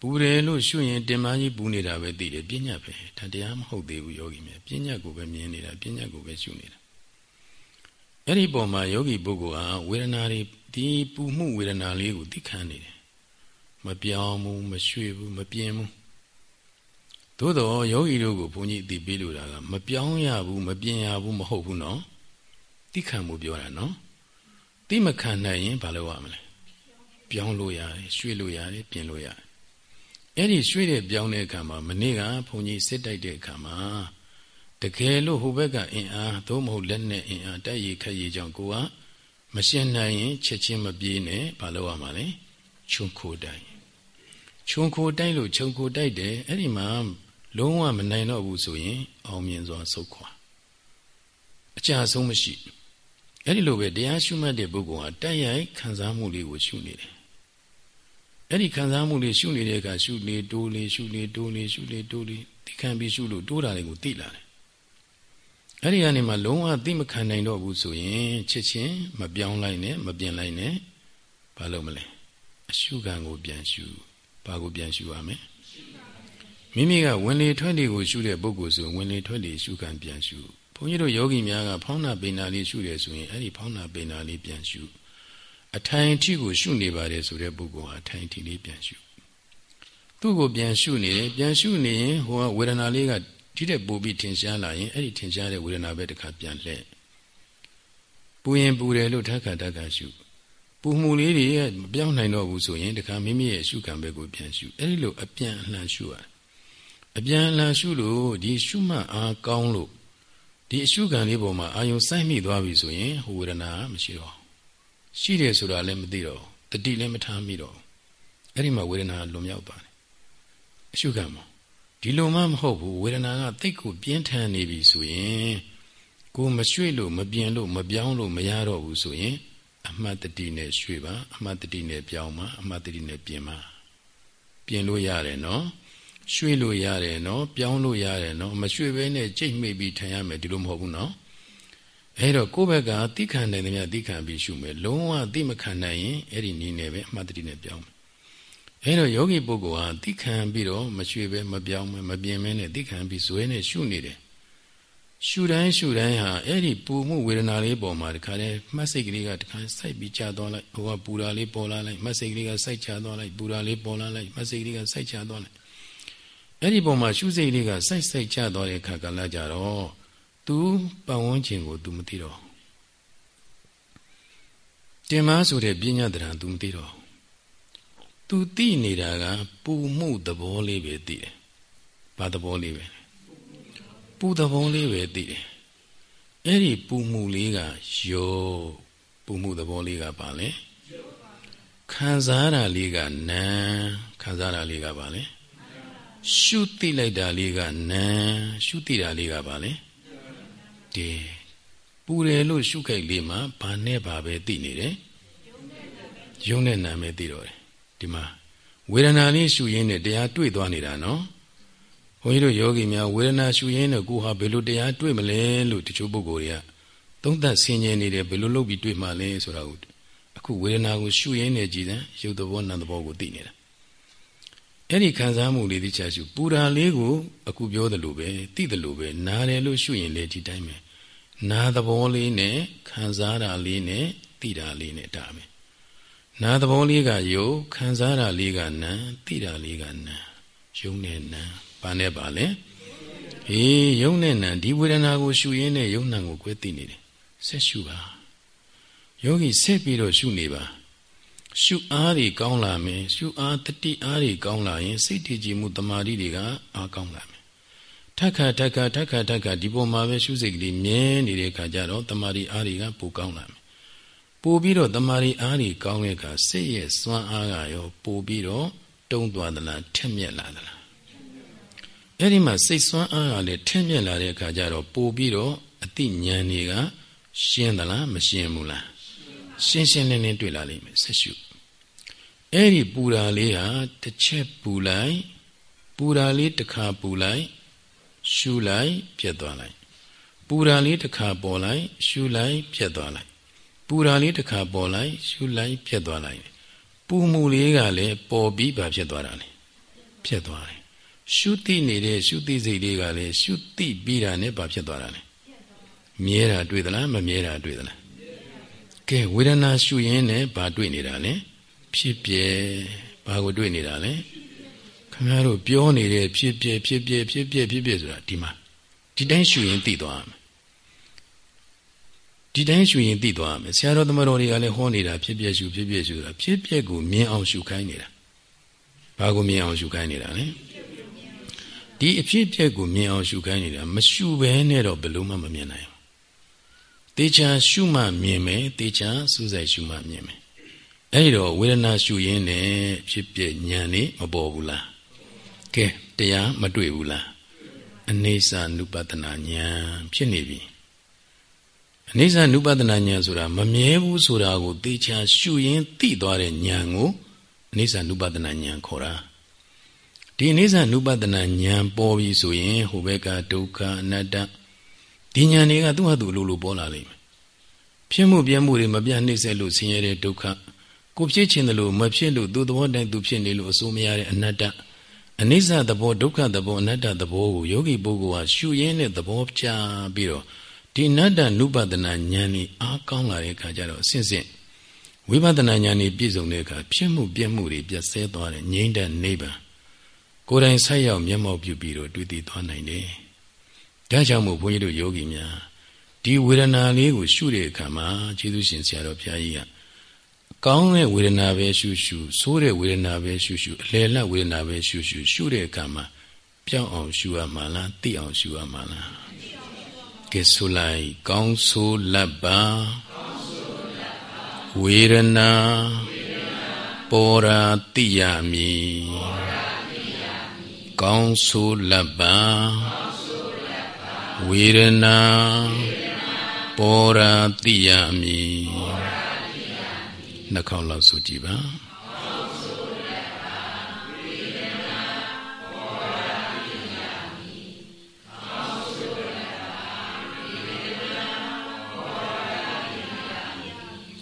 ပူတယ်လို့ရှုရင်တင်ပန်းကြီးပူနေတာပဲသိတယ်ပညာပဲဒါတရားမဟုတ်သေးဘူးယောဂီမြတ်ပညာကိုပဲမြင်နေတာပညာကိုပဲရှုနေတာအဲ့ဒီပုံမှာယောဂီပုဂ္ဂိုလ်ဟာဝေဒနာတွေဒီပူမှုဝေဒနာလေးကိုသိခံနေတယ် မပြောင်းဘူးမရွှေ့ဘူးမပြင်းဘူးသို့တော့ယောဂီတို့ကိုဘုန်းကြီးအသိပေးလို့တာကမပြောင်းရဘူးမပြင်းရဘူးမဟုတ်ဘူးနော်သိခံမှုပြောတာနော်သိမခံနိုင်ရင်ဘာလုပ်ရမလဲပြောင်းလို့ရတယ်ရွှေ့လို့ရတယ်ပြင်လို့ရတယ်အဲ့ဒီရွှေ့တဲ့ပြောင်းတဲ့အခါမှာမနေ့ကဘုန်းကြီးစစ်တိုက်တဲ့အခါမှာတကယ်လို့ဟိုဘက်ကအင်အားသို့မဟုတ်လက်နဲ့အင်အားတက်ရခက်ရကြောင့်ကိုကမရှင်းနိုင်ရင်ချက်ချင်းမပြေးနဲ့ဘာလုပ်ရမှာလဲခြုံခိုတိုက် ခြုံခိုတိုက်လို့ခြုံခိုတိုက်တယ်အဲ့ဒီမှာလုံးဝမနိုင်တော့ဘူးဆိုရင် အောင်မြင်စွာဆုတ်ခွာအကြဆုံးမရှိအဲ့ဒီလိုပဲတရားရှုမှတ်တဲ့ပုဂ္ဂိုလ်ဟာတက်ရိုက်ခံစားမှုလေးကိုရှုနေတယ်အဲ့ဒီခံစားမှုလေးရှုနေတဲ့အခါရှုလေတိုးလေရှုလေတိုးလေရှုလေတိုးလေသိခံပြီးရှုလို့တိုးတာလေးကိုသိလာတယ်အဲ့ဒီကနေမှလုံးဝသိမခံနိုင်တော့ဘူးဆိုရင်ချစ်ချင်းမပြောင်းလိုက်နဲ့မပြင်လိုက်နဲ့ဘာလို့မလဲအရှုခံကိုပြန်ရှု ဘာကိုပြန်ရှုရမလဲမိမိကဝင်လေထွက်လေကိုရှုတဲ့ပုဂ္ဂိုလ်ဆိုဝင်လေထွက်လေရှုခံပြန်ရှုဘုန်းကြီးတို့ယောဂီများကဖောင်းနာပိန်နာလေးရှုတယ်ဆိုရင်အဲ့ဒီဖောင်းနာပိန်နာလေးပြန်ရှုအထိုင်အထိကိုရှုနေပါတယ်ဆိုတဲ့ပုဂ္ဂိုလ်ဟာအထိုင်အထိလေးပြန်ရှုသူ့ကိုပြန်ရှုနေတယ်ပြန်ရှုနေရင်ဟိုကဝေဒနာလေးကဒီတဲ့ပို့ပြီးထင်ရှားလာရင်အဲ့ဒီထင်ရှားတဲ့ဝေဒနာပဲတစ်ခါပြန်လှည့်ပူရင်ပူတယ်လို့ထက်ခါတက်ခါရှု ပူမှုလေးတွေမပြောင်းနိုင်တော့ဘူးဆိုရင်တခါမိမိရဲ့ရှုခံဘက်ကိုပြန်ရှုအဲ့ဒီလိုအပြန်အလှန်ရှုရအပြန်အလှန်ရှုလို့ဒီရှုမှတ်အားကောင်းလို့ဒီအရှုခံလေးပေါ်မှာအာယုံစိုက်မိသွားပြီဆိုရင်ဟိုဝေဒနာမရှိတော့ရှိတယ်ဆိုတာလည်းမသိတော့တတိလည်းမထားမိတော့အဲ့ဒီမှာဝေဒနာလွန်မြောက်သွားတယ်အရှုခံမှာဒီလိုမှမဟုတ်ဘူးဝေဒနာကတိတ်ကိုပြင်းထန်နေပြီဆိုရင်ကိုမရွှေ့လို့မပြင်းလို့မပြောင်းလို့မရတော့ဘူးဆိုရင် အမှတ်တတိနဲ့ရွှေ့ပါအမှတ်တတိနဲ့ပြောင်းပါအမှတ်တတိနဲ့ပြင်ပါပြင်လို့ရတယ်နော်ရွှေ့လို့ရတယ်နော်ပြောင်းလို့ရတယ်နော်မရွှေ့ဘဲနဲ့ကြိတ်မိတ်ပြီးထိုင်ရမယ်ဒီလိုမဟုတ်ဘူးနော်အဲ့တော့ကိုယ့်ဘက်ကတိခံနိုင်တယ်များတိခံပြီးရှုမယ်လုံးဝတိမခံနိုင်ရင်အဲ့ဒီနည်းနဲ့ပဲအမှတ်တတိနဲ့ပြောင်းမယ်အဲ့တော့ယောဂီပုဂ္ဂိုလ်ဟာတိခံပြီးတော့မရွှေ့ပဲမပြောင်းပဲမပြင်းမဲနဲ့တိခံပြီးဇွဲနဲ့ရှုနေတယ် ရှုတိုင်းရှုတိုင်းဟာအဲ့ဒီပူမှုဝေဒနာလေးပေါ်မှာတခါတည်းမှတ်စိတ်ကလေးကတခါစိုက်ပြီးကြာသွားလိုက်ဟိုကပူတာလေးပေါ်လာလိုက်မှတ်စိတ်ကလေးကစိုက်ချသွားလိုက်ပူတာလေးပေါ်လာလိုက်မှတ်စိတ်ကလေးကစိုက်ချသွားလိုက်အဲ့ဒီပုံမှာရှုစိတ်လေးကစိုက်စိုက်ချသွားတဲ့အခါကလည်းကြတော့ तू ပတ်ဝန်းကျင်ကို तू မသိတော့တင်မဆိုတဲ့ပညာတရား तू မသိတော့ तू သိနေတာကပူမှုသဘောလေးပဲသိတယ်ဘာသဘောလေးပဲ ပူသဘောလေးပဲသိတယ်အဲ့ဒီပူမှုလေးကယောပူမှုသဘောလေးကဘာလဲခံစားတာလေးကနာခံစားတာလေးကဘာလဲရှုသိလိုက်တာလေးကနာရှုသိတာလေးကဘာလဲဒီပူတယ်လို့ရှုခိုက်လေးမှာဘာနဲ့ဘာပဲသိနေတယ်ယုံနဲ့နာမဲ့သိတော့တယ်ဒီမှာဝေဒနာလေးရှုရင်းနဲ့တရားတွေ့သွားနေတာနော် ဘုန်းကြီးတို့ယောဂီများဝေဒနာရှုရင်းနဲ့ကိုဟာဘယ်လိုတရားတွေ့မလဲလို့တချို့ပုဂ္ဂိုလ်တွေကသုံးသပ်ဆင်ခြင်နေတယ်ဘယ်လိုလုပ်ပြီးတွေ့မှလဲဆိုတာကိုအခုဝေဒနာကိုရှုရင်းနဲ့ကြည်တယ်ရုပ်သဘောနာမ်သဘောကိုသိနေတာအဲ့ဒီခံစားမှုလေးသိချရှုပူတာလေးကိုအခုပြောသလိုပဲသိသလိုပဲနားတယ်လို့ရှုရင်လေဒီတိုင်းပဲနာသဘောလေးနဲ့ခံစားတာလေးနဲ့သိတာလေးနဲ့ဒါပဲနာသဘောလေးကယုတ်ခံစားတာလေးကနာသိတာလေးကနာယုံနဲ့နာ ဘာနဲ့ပါလဲအေးယုံနဲ့နာဒီဝေဒနာကိုရှုရင်းနဲ့ယုံနာကိုကွဲသိနေတယ်ဆက်ရှုပါယောဂီဆက်ပြီးတော့ရှုနေပါရှုအားတွေကောင်းလာမယ်ရှုအားတတိအားတွေကောင်းလာရင်စိတ်တည်ကြည်မှုတမာတိတွေကအားကောင်းလာမယ်ထက်ခါထက်ခါထက်ခါထက်ခါဒီပုံမှာပဲရှုစိတ်ကလေးမြဲနေတဲ့ခါကျတော့တမာတိအားတွေကပိုကောင်းလာမယ်ပိုပြီးတော့တမာတိအားတွေကောင်းတဲ့အခါစိတ်ရဲ့စွမ်းအားကရောပိုပြီးတော့တုံးသွားသလားထက်မြက်လာသလား အဲ့ဒီမှာစိတ်စွမ်းအားကလည်းထက်မြက်လာတဲ့အခါကျတော့ပိုပြီးတော့အတိညာဏ်တွေကရှင်းသလားမရှင်းဘူးလားရှင်းရှင်းလင်းလင်းတွေ့လာလိမ့်မယ်ဆက်ရှုအဲ့ဒီပူတာလေးဟာတစ်ချက်ပူလိုက်ပူတာလေးတစ်ခါပူလိုက်ရှူလိုက်ပြတ်သွားလိုက်ပူတာလေးတစ်ခါပေါ်လိုက်ရှူလိုက်ပြတ်သွားလိုက်ပူတာလေးတစ်ခါပေါ်လိုက်ရှူလိုက်ပြတ်သွားလိုက်ပူမှုလေးကလည်းပေါ်ပြီးပါဖြစ်သွားတာလေဖြစ်သွားတယ် ရှုတိနေတဲ့ရှုတိစိတ်လေးကလည်းရှုတိပြီးတာနဲ့ပါဖြစ်သွားတာလေမြဲတာတွေ့သလားမမြဲတာတွေ့သလားကဲဝေဒနာရှုရင်းနဲ့ဘာတွေ့နေတာလဲဖြစ်ပြဲဘာကိုတွေ့နေတာလဲခင်ဗျားတို့ပြောနေတဲ့ဖြစ်ပြဲဖြစ်ပြဲဖြစ်ပြဲဖြစ်ပြဲဆိုတာဒီမှာဒီတိုင်းရှုရင်သိသွားမယ်ဒီတိုင်းရှုရင်သိသွားမယ်ဆရာတော်သမတော်တွေကလည်းဟောနေတာဖြစ်ပြဲရှုဖြစ်ပြဲရှုဆိုတာဖြစ်ပြဲကိုမြင်အောင်ရှုခိုင်းနေတာဘာကိုမြင်အောင်ရှုခိုင်းနေတာလဲ ဒီအဖြစ်ပြက်ကိုမြင်အောင်ရှုခိုင်းနေတာမရှုဘဲနဲ့တော့ဘယ်လို့မှမမြင်နိုင်ဘူးတေချာရှုမှမြင်မယ်တေချာစူးစိုက်ရှုမှမြင်မယ်အဲ့တော့ဝေဒနာရှုရင်းနဲ့ဖြစ်ပြဉာဏ်လေးမပေါ်ဘူးလားကဲတရားမတွေ့ဘူးလားအနေစာနုပဒနာဉာဏ်ဖြစ်နေပြီအနေစာနုပဒနာဉာဏ်ဆိုတာမမြဲဘူးဆိုတာကိုသေချာရှုရင်းသိသွားတဲ့ဉာဏ်ကိုအနေစာနုပဒနာဉာဏ်ခေါ်တာ ဒီအနေစာနုပဒနာဉာဏ်ပေါ်ပြီဆိုရင်ဟိုဘက်ကဒုက္ခအနတ္တဒီဉာဏ်တွေကသူ့ဟာသူအလိုလိုပေါ်လာလိမ့်မယ်ဖြစ်မှုပြမှုတွေမပြတ်နှိမ့်ဆက်လို့ဆင်းရဲတဲ့ဒုက္ခကိုဖြစ်ခြင်းတယ်လို့မဖြစ်လို့သူ့သဘောတိုင်းသူဖြစ်နေလို့အစိုးမရတဲ့အနတ္တအနိစ္စသဘောဒုက္ခသဘောအနတ္တသဘောကိုယောဂီပုဂ္ဂိုလ်ဟာရှုရင်းတဲ့သဘောချပြီးတော့ဒီအနတ္တနုပဒနာဉာဏ်นี่အားကောင်းလာတဲ့အခါကျတော့အစဉ်စဉ်ဝိပဿနာဉာဏ်นี่ပြည့်စုံတဲ့အခါဖြစ်မှုပြည့်မှုတွေပြတ်ဆဲသွားတဲ့ငြိမ့်တဲ့နိဗ္ဗာန် ကိုယ်တိုင်ဆက်ရောက်မျက်မှောက်ပြုပြီးတော့တွေ့သိသွားနိုင်တယ်။ဒါကြောင့်မို့ဘုန်းကြီးတို့ယောဂီများဒီဝေဒနာလေးကိုရှုတဲ့အခါမှာကျေးဇူးရှင်ဆရာတော်ဘုရားကြီးကကောင်းတဲ့ဝေဒနာပဲရှုရှုဆိုးတဲ့ဝေဒနာပဲရှုရှုအလယ်လတ်ဝေဒနာပဲရှုရှုရှုတဲ့အခါမှာပြောင်းအောင်ရှုရမှာလားသိအောင်ရှုရမှာလားကဲဆိုလိုက်ကောင်းဆိုးလတ်ပါဝေဒနာပေါ်ရာသိရမည် ကောင်းဆိုးလတ်ပါဝေဒနာပေါ်ရာသိရမည်နှခေါင်းလောက်ဆိုကြည့်ပါ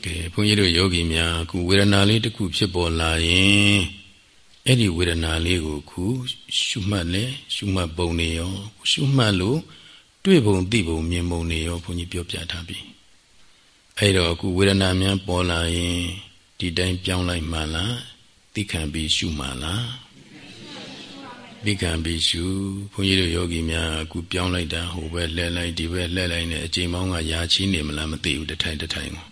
ကဲဘုန်းကြီးတို့ယောဂီများခုဝေဒနာလေးတစ်ခုဖြစ်ပေါ်လာရင် အဲ့ဒီဝေဒနာလေးကိုခုရှုမှတ်လဲရှုမှတ်ပုံနေရောရှုမှတ်လို့တွေ့ပုံသိပုံမြင်ပုံနေရောဘုန်းကြီးပြောပြထားပြီအဲ့တော့အခုဝေဒနာများပေါ်လာရင်ဒီတိုင်းပြောင်းလိုက်မှလားသိခံပြီးရှုမှလားသိခံပြီးရှုဘုန်းကြီးတို့ယောဂီများအခုပြောင်းလိုက်တာဟိုဘက်လှည့်လိုက်ဒီဘက်လှည့်လိုက်နဲ့အချိန်မောင်းကရာချီနေမလားမသိဘူးတထိုင်တထိုင်ကို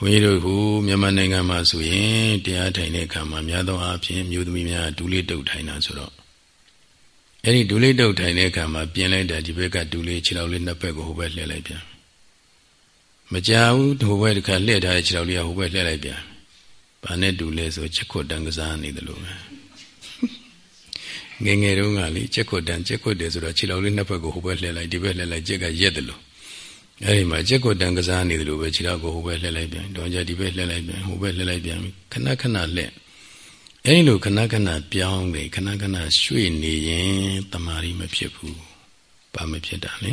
ဘုန်းကြီးတို့ဟိုမြန်မာနိုင်ငံမှာဆိုရင်တရားထိုင်တဲ့အခါမှာများသောအားဖြင့်မြို့သမီးများဒူးလေးတုပ်ထိုင်တာဆိုတော့အဲ့ဒီဒူးလေးတုပ်ထိုင်တဲ့အခါမှာပြင်လိုက်တာဒီဘက်ကဒူးလေးခြေထောက်လေးနှစ်ဘက်ကိုဟိုဘက်လှည့်လိုက်ပြန်မကြဘူးဟိုဘက်တစ်ခါလှည့်ထားတဲ့ခြေထောက်လေးကဟိုဘက်လှည့်လိုက်ပြန်ဘာနဲ့တူလဲဆိုချက်ခွတ်တန်ကစားနေတယ်လို့ပဲငငယ်တုန်းကလေချက်ခွတ်တန်ချက်ခွတ်တယ်ဆိုတော့ခြေထောက်လေးနှစ်ဘက်ကိုဟိုဘက်လှည့်လိုက်ဒီဘက်လှည့်လိုက်ချက်ကရက်တယ်လို့ အဲဒီမှာချက်ခွတ်တန်ကစားနေတယ်လို့ပဲခြေထောက်ကိုဟိုဘက်လှည့်လိုက်ပြန်တော့ကြဒီဘက်လှည့်လိုက်ပြန်ဟိုဘက်လှည့်လိုက်ပြန်ခဏခဏလှည့်အဲဒီလိုခဏခဏပြောင်းနေခဏခဏရွှေ့နေရင်တမာရီမဖြစ်ဘူးဘာမဖြစ်တာလဲ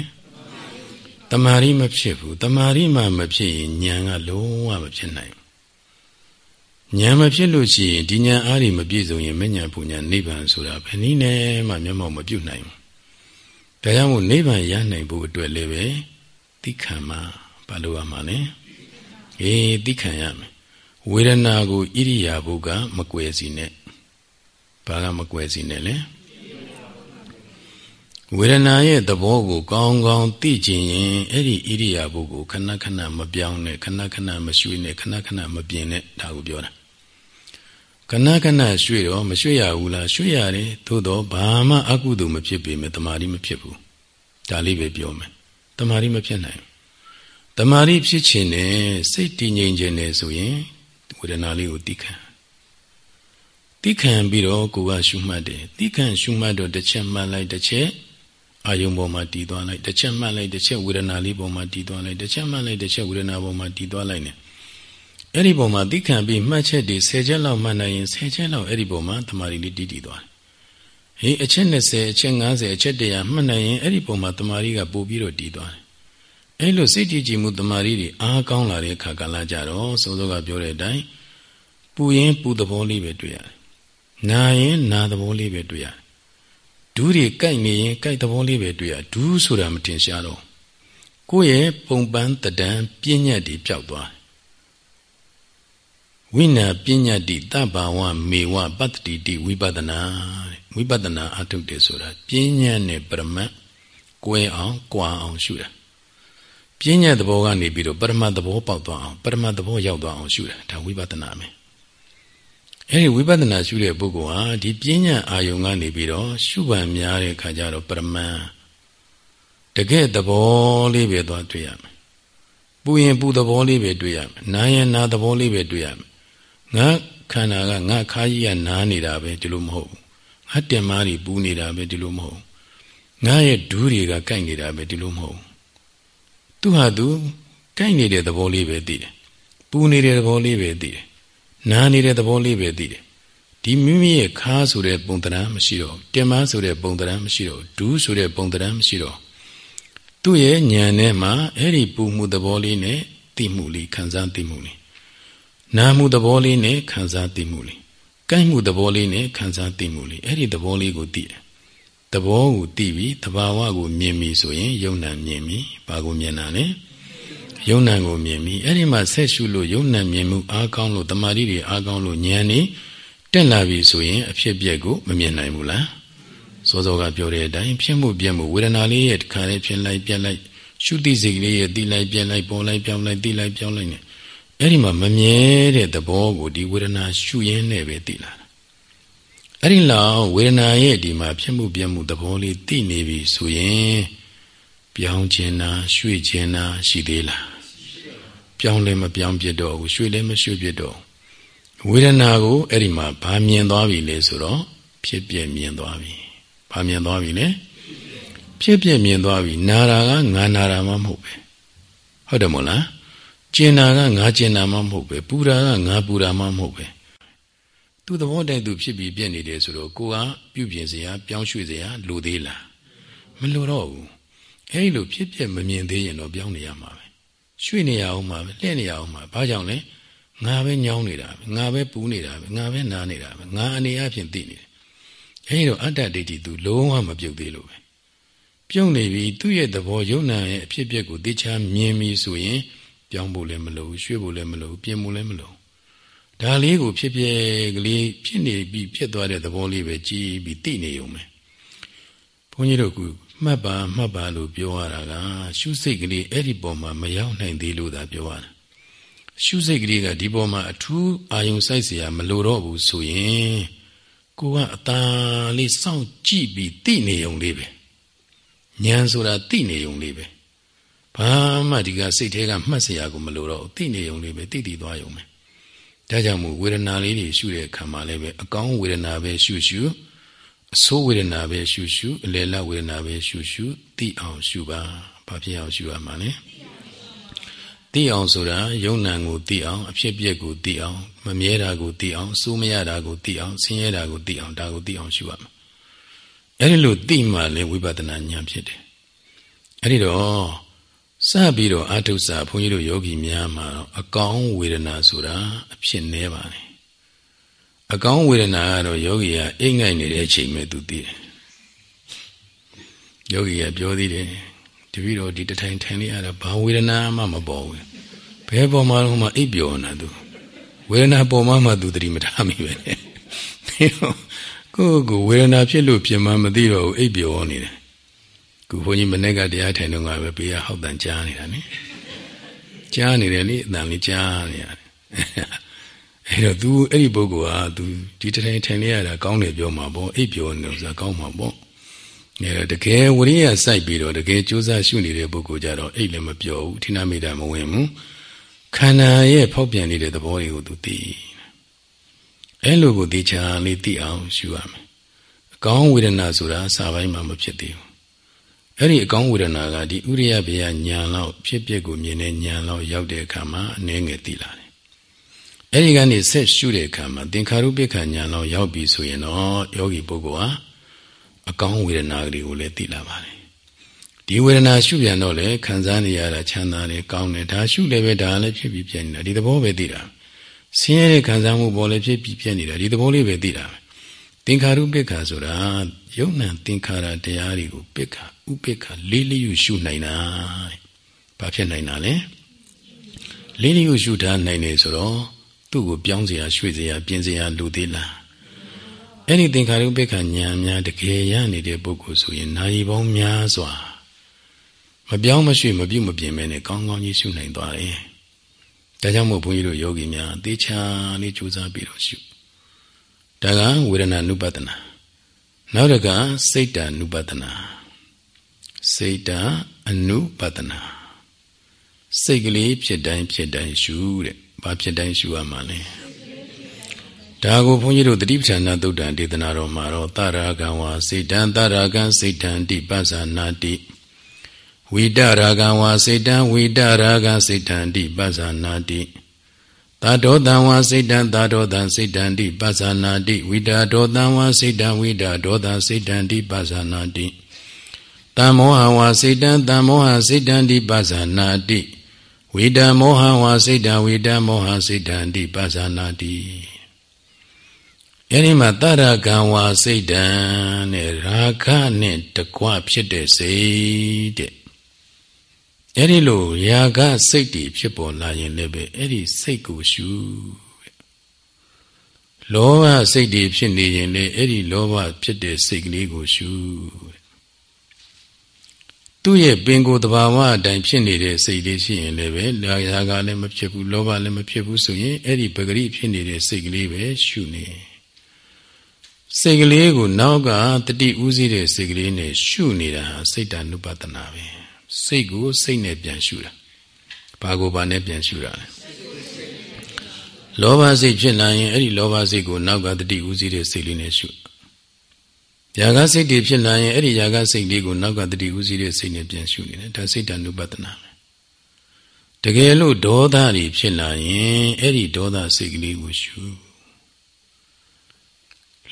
တမာရီမဖြစ်ဘူးတမာရီမှမဖြစ်ရင်ဉာဏ်ကလုံးဝမဖြစ်နိုင်ဉာဏ်မဖြစ်လို့ရှိရင်ဒီဉာဏ်အားတွေမပြည့်စုံရင်မဉဏ်ပူဉဏ်နိဗ္ဗာန်ဆိုတာဘယ်နည်းနဲ့မှမျက်မှောက်မပြုတ်နိုင်ဘူးဒါကြောင့်မို့နိဗ္ဗာန်ရနိုင်ဖို့အတွက်လည်းပဲ သိခံမှာဘာလို့ရမှာလဲအေးသိခံရမယ်ဝေဒနာကိုဣရိယာပုကမကွယ်စီနဲ့ဘာကမကွယ်စီနဲ့လဲဝေဒနာရဲ့သဘောကိုကောင်းကောင်းသိကျင်ရင်အဲ့ဒီဣရိယာပုကိုခဏခဏမပြောင်းနဲ့ခဏခဏမရွှေ့နဲ့ခဏခဏမပြင်နဲ့ဒါကိုပြောတာခဏခဏရွှေ့တော့မရွှေ့ရဘူးလားရွှေ့ရတယ်သို့တော့ဘာမှအကုသိုလ်မဖြစ်ပေမဲ့တမာတိမဖြစ်ဘူးဒါလေးပဲပြောမယ် တမာတိမဖြစ်နိုင်တမာတိဖြစ်ခြင်းနဲ့စိတ်တည်ငြိမ်ခြင်းနဲ့ဆိုရင်ဝေဒနာလေးကိုသိခံသိခံပြီးတော့ကိုယ်ကရှုမှတ်တယ်သိခံရှုမှတ်တော့တစ်ချက်မှတ်လိုက်တစ်ချက်အာယုံပေါ်မှာတည်သွားလိုက်တစ်ချက်မှတ်လိုက်တစ်ချက်ဝေဒနာလေးပေါ်မှာတည်သွားလိုက်တစ်ချက်မှတ်လိုက်တစ်ချက်ဝေဒနာပေါ်မှာတည်သွားလိုက်နေအဲ့ဒီပုံမှာသိခံပြီးမှတ်ချက်တွေ10ချက်လောက်မှတ်နိုင်ရင်10ချက်လောက်အဲ့ဒီပုံမှာတမာရီလေးတည်တည်သွားတယ် ဟေးအချက်20အချက်50အချက်100မှတ်နိုင်ရင်အဲ့ဒီပုံမှာတမာရီကပို့ပြီးတော့တည်သွားတယ်အဲ့လိုစိတ်တည်ကြည်မှုတမာရီတွေအားကောင်းလာတဲ့အခါကလာကြတော့စိုးစိုးကပြောတဲ့အတိုင်းပူရင်ပူသဘောလေးပဲတွေ့ရတယ်နာရင်နာသဘောလေးပဲတွေ့ရတယ်ဒူးတွေကြိုက်နေရင်ကြိုက်သဘောလေးပဲတွေ့ရဒူးဆိုတာမတင်ရှားတော့ကိုယ့်ရဲ့ပုံပန်းတဒံပြဉ္ညတ်တွေပျောက်သွားဝိနာပညာတိတဗ္ဗဝမေဝပတ္တိတိဝိပဒနာ ဝိပဒနာအထုတ်တယ်ဆိုတာပညာနဲ့ပရမတ်ကွဲအောင်၊ကြွာအောင်ရှုတာပညာသဘောကနေပြီးတော့ပရမတ်သဘောပေါက်သွားအောင်ပရမတ်သဘောရောက်သွားအောင်ရှုတာဒါဝိပဒနာပဲအဲဒီဝိပဿနာရှုတဲ့ပုဂ္ဂိုလ်ဟာဒီပညာအာယုံကနေပြီးတော့ရှုပံများတဲ့ခါကျတော့ပရမန်တကယ်သဘောလေးပဲသွားတွေ့ရမယ်ပူရင်ပူသဘောလေးပဲတွေ့ရမယ်နာရင်နာသဘောလေးပဲတွေ့ရမယ်ငါခန္ဓာကငါခါကြီးကနားနေတာပဲဒီလိုမဟုတ်ဘူး ငါတင်မားတွေပူနေတာပဲဒီလိုမဟုတ်ငါရဲ့ဒူးတွေကကိုက်နေတာပဲဒီလိုမဟုတ်သူဟာသူကိုက်နေတဲ့သဘောလေးပဲသိတယ်ပူနေတဲ့သဘောလေးပဲသိတယ်နာနေတဲ့သဘောလေးပဲသိတယ်ဒီမိမိရဲ့ခါဆိုတဲ့ပုံတရံမရှိတော့တင်မဆိုတဲ့ပုံတရံမရှိတော့ဒူးဆိုတဲ့ပုံတရံမရှိတော့သူ့ရဲ့ဉာဏ်ထဲမှာအဲ့ဒီပူမှုသဘောလေးနဲ့သိမှုလေးခံစားသိမှုလေးနာမှုသဘောလေးနဲ့ခံစားသိမှုလေး ကိုက်မှုသဘောလေးနဲ့ခံစားသိမှုလေးအဲ့ဒီသဘောလေးကိုသိတယ်သဘောကိုသိပြီးသဘာဝကိုမြင်ပြီဆိုရင်ယုံနာမြင်ပြီဘာကိုမြင်တာလဲယုံ nant ကိုမြင်ပြီအဲ့ဒီမှာဆက်ရှုလို့ယုံ nant မြင်မှုအားကောင်းလို့တမာတိတွေအားကောင်းလို့ဉာဏ်นี่တက်လာပြီဆိုရင်အဖြစ်ပြက်ကိုမမြင်နိုင်ဘူးလားစောစောကပြောတဲ့အတိုင်းဖြစ်မှုပြက်မှုဝေဒနာလေးရဲ့တစ်ခါလေးဖြစ်လိုက်ပြက်လိုက်ရှုတိစိတ်ကလေးရဲ့တိလိုက်ပြက်လိုက်ပေါ်လိုက်ပြောင်းလိုက်တိလိုက်ပြောင်းလိုက်နေ အဲ့ဒီမှာမမြဲတဲ့သဘောကိုဒီဝေဒနာရှုရင်းနဲ့ပဲသိလာတာအဲ့ဒီလောက်ဝေဒနာရဲ့ဒီမှာဖြစ်မှုပြက်မှုသဘောလေးသိနေပြီဆိုရင်ပြောင်းခြင်းနာရွှေ့ခြင်းနာရှိသေးလားပြောင်းလဲမပြောင်းပြတော့ဘူးရွှေ့လဲမရွှေ့ပြတော့ဝေဒနာကိုအဲ့ဒီမှာဗာမြင်သွားပြီလေဆိုတော့ဖြစ်ပြမြင်သွားပြီဗာမြင်သွားပြီလေဖြစ်ပြမြင်သွားပြီနာတာကငါနာတာမှမဟုတ်ပဲဟုတ်တယ်မို့လား ကျင်နာကငါကျင်နာမှမဟုတ်ပဲပူတာကငါပူတာမှမဟုတ်ပဲသူသဘောတည်းသူဖြစ်ပြီးပြည့်နေတယ်ဆိုတော့ကိုကပြုပြင်စရာပြောင်းရွှေ့စရာလိုသေးလားမလိုတော့ဘူးအဲဒီလိုဖြစ်ပြမမြင်သေးရင်တော့ပြောင်းနေရမှာပဲရွှေ့နေရအောင်မှာပဲလှည့်နေရအောင်မှာဘာကြောင့်လဲငါပဲညောင်းနေတာပဲငါပဲပူနေတာပဲငါပဲနားနေတာပဲငါအနေအချင်းသိနေတယ်အဲဒီတော့အတ္တဒိဋ္ဌိ तू လုံးဝမပြုတ်သေးလို့ပဲပြုတ်နေပြီသူ့ရဲ့သဘောယုံနာရဲ့အဖြစ်အပျက်ကိုသိချာမြင်ပြီဆိုရင် ပြောင်းဖို့လည်းမလိုရွှေ့ဖို့လည်းမလိုပြင်ဖို့လည်းမလိုဒါလေးကိုဖြစ်ပြကလေးဖြစ်နေပြီးဖြစ်သွားတဲ့သဘောလေးပဲကြည်ပြီးသိနေုံပဲဘုန်းကြီးတို့ကမှတ်ပါမှတ်ပါလို့ပြောရတာကရှုစိတ်ကလေးအဲ့ဒီပေါ်မှာမရောက်နိုင်သေးလို့သာပြောရတာရှုစိတ်ကလေးကဒီပေါ်မှာအထူးအာယုံစိုက်เสียမလိုတော့ဘူးဆိုရင်ကိုကအตาလေးစောင့်ကြည့်ပြီးသိနေုံလေးပဲဉာဏ်ဆိုတာသိနေုံလေးပဲ ဘာမှဒီကစိတ်ထဲကမှတ်เสียကိုမလိုတော့သိနေုံလေးပဲသိသိသွားုံပဲဒါကြောင့်မို့ဝေဒနာလေးတွေရှုတဲ့အခါမှာလည်းပဲအကောင်းဝေဒနာပဲရှုရှုအဆိုးဝေဒနာပဲရှုရှုအလယ်လဝေဒနာပဲရှုရှုသိအောင်ရှုပါဘာဖြစ်အောင်ရှုရမှာလဲသိအောင်ဆိုတာယုံ nant ကိုသိအောင်အဖြစ်ပြက်ကိုသိအောင်မမြဲတာကိုသိအောင်စိုးမရတာကိုသိအောင်ဆင်းရဲတာကိုသိအောင်ဒါကိုသိအောင်ရှုရမှာအဲဒီလိုသိမှလည်းဝိပဿနာဉာဏ်ဖြစ်တယ်အဲဒီတော့ စပြီးတော့အာထုစာဘုန်းကြီးတို့ယောဂီများမှာအကောင်းဝေဒနာဆိုတာအဖြစ်နည်းပါလေအကောင်းဝေဒနာကတော့ယောဂီကအိမ်ငိုက်နေတဲ့အချိန်ပဲသူသိတယ်ယောဂီကပြောသေးတယ်တပည့်တော်ဒီတထိုင်ထိုင်လေးရတာဘာဝေဒနာမှမပေါ်ဘူးဘယ်ပေါ်မှာမှအိပ်ပျော်နေတာသူဝေဒနာပေါ်မှမှသူသတိမထားမိပဲကိုယ့်ကိုဝေဒနာဖြစ်လို့ပြင်မှမသိတော့ဘူးအိပ်ပျော်နေတယ် ခုဘုန်းကြီးမနေ့ကတရားထိုင်တော့ငါပဲပေးရဟောက်တန်ကြားနေတာနိကြားနေတယ်လေအတန်လေးကြားနေရတယ်အဲ့တော့ तू အဲ့ဒီပုဂ္ဂိုလ်ဟာ तू ဒီတိုင်ထိုင်လေးရတာကောင်းတယ်ပြောမှာပေါ့အိပ်ပျော်နေလို့ဆိုတာကောင်းမှာပေါ့အဲ့တော့တကယ်ဝရိယစိုက်ပြီးတော့တကယ်ကြိုးစားရှုနေတဲ့ပုဂ္ဂိုလ်ကြတော့အိပ်လည်းမပျော်ဘူးဌိနမိတာမဝင်ဘူးခန္ဓာရဲ့ဖောက်ပြန်နေတဲ့သဘောတွေကို तू သိအဲ့လိုကိုသိချာလေးသိအောင်ရှုရမယ်အကောင်းဝေဒနာဆိုတာစာပိုင်းမှာမဖြစ်သေးဘူး အဲ့ဒီအကောင်းဝေဒနာကဒီဥရိယဘေယညာလောက်ဖြစ်ပျက်ကိုမြင်တဲ့ညာလောက်ရောက်တဲ့အခါမှာအနည်းငယ်သိလာတယ်အဲ့ဒီကနေဆက်ရှုတဲ့အခါမှာသင်္ခါရုပ္ပခညာလောက်ရောက်ပြီဆိုရင်တော့ယောဂီပုဂ္ဂိုလ်ဟာအကောင်းဝေဒနာတွေကိုလည်းသိလာပါတယ်ဒီဝေဒနာရှုပြန်တော့လေခံစားနေရတာချမ်းသာတယ်ကောင်းတယ်ဒါရှုလည်းပဲဒါလည်းဖြစ်ပြီးပြည့်နေတာဒီသဘောပဲသိတာဆင်းရဲတဲ့ခံစားမှုပေါ်လည်းဖြစ်ပြီးပြည့်နေတာဒီသဘောလေးပဲသိတာ သင်္ခါရုပ္ပခဆိုတာယုံ nant သင်္ခါရတရားတွေကိုပိခဥပိခလေးလေးယူရှုနိုင်တာဘာဖြစ်နိုင်တာလဲလေးလေးယူရှုထားနိုင်တယ်ဆိုတော့သူ့ကိုပြောင်းเสียရွှေ့เสียပြင်เสียလူသေးလားအဲ့ဒီသင်္ခါရုပ္ပခဉာဏ်များတကယ်ရနေတဲ့ပုဂ္ဂိုလ်ဆိုရင်နာယီပေါင်းများစွာမပြောင်းမရွှေ့မပြုတ်မပြင်မဲနဲ့ကောင်းကောင်းကြီးရှုနိုင်သွားတယ်ဒါကြောင့်မို့ဘုန်းကြီးတို့ယောဂီများသေချာလေးကြိုးစားပြီးတော့ရှု ဒါကဝေဒနာနုပဒနာနောက်တကစိတ်တ ानु ပဒနာစိတ်တအနုပဒနာစိတ်ကလေးဖြစ်တိုင်းဖြစ်တိုင်းရှုတဲ့ဘာဖြစ်တိုင်းရှုရမှာလဲဒါကိုဘုန်းကြီးတို့တတိပဋ္ဌာနာသုတ်တံဒေသနာတော်မှာတော့တရာဂံဝါစိတ်တံတရာဂံစိတ်တံတိပဇာနာတိဝိတရာဂံဝါစိတ်တံဝိတရာဂံစိတ်တံတိပဇာနာတိ သာတောတံဝါစိတ်တံသာတောတံစိတ်တံတိပဇာနာတိဝိတာတောတံဝါစိတ်တံဝိတာဒောတံစိတ်တံတိပဇာနာတိတံမောဟဝါစိတ်တံတံမောဟစိတ်တံတိပဇာနာတိဝိတံမောဟဝါစိတ်တံဝိတံမောဟစိတ်တံတိပဇာနာတိအဲဒီမှာတရကံဝါစိတ်တံနဲ့ရာဂနဲ့တကွဖြစ်တဲ့စိတ်တဲ့ အဲ့ဒီလိုရာဂစိတ်တွေဖြစ်ပေါ်လာရင်လည်းပဲအဲ့ဒီစိတ်ကိုရှုလောဘစိတ်တွေဖြစ်နေရင်လည်းအဲ့ဒီလောဘဖြစ်တဲ့စိတ်ကလေးကိုရှုသူ့ရဲ့ပင်ကိုယ်တဘာဝအတိုင်းဖြစ်နေတဲ့စိတ်လေးရှိရင်လည်းပဲရာဂလည်းမဖြစ်ဘူးလောဘလည်းမဖြစ်ဘူးဆိုရင်အဲ့ဒီပဂရိဖြစ်နေတဲ့စိတ်ကလေးပဲရှုနေစိတ်ကလေးကိုနောက်ကတတိဥစည်းတဲ့စိတ်ကလေးနဲ့ရှုနေတာဟာစိတ်တ ानु ပတနာပဲ စိတ်ကိုစိတ်နဲ့ပြန်ရှုတာဘာကိုဘာနဲ့ပြန်ရှုတာလဲလောဘစိတ်ဖြစ်လာရင်အဲ့ဒီလောဘစိတ်ကိုနောက်ကတတိဥစည်းတဲ့စိတ်လေးနဲ့ရှုຢာကစိတ်တွေဖြစ်လာရင်အဲ့ဒီຢာကစိတ်လေးကိုနောက်ကတတိဥစည်းတဲ့စိတ်နဲ့ပြန်ရှုနေတယ်ဒါစိတ်တ ानु ပတနာပဲတကယ်လို့ဒေါသတွေဖြစ်လာရင်အဲ့ဒီဒေါသစိတ်ကလေးကိုရှု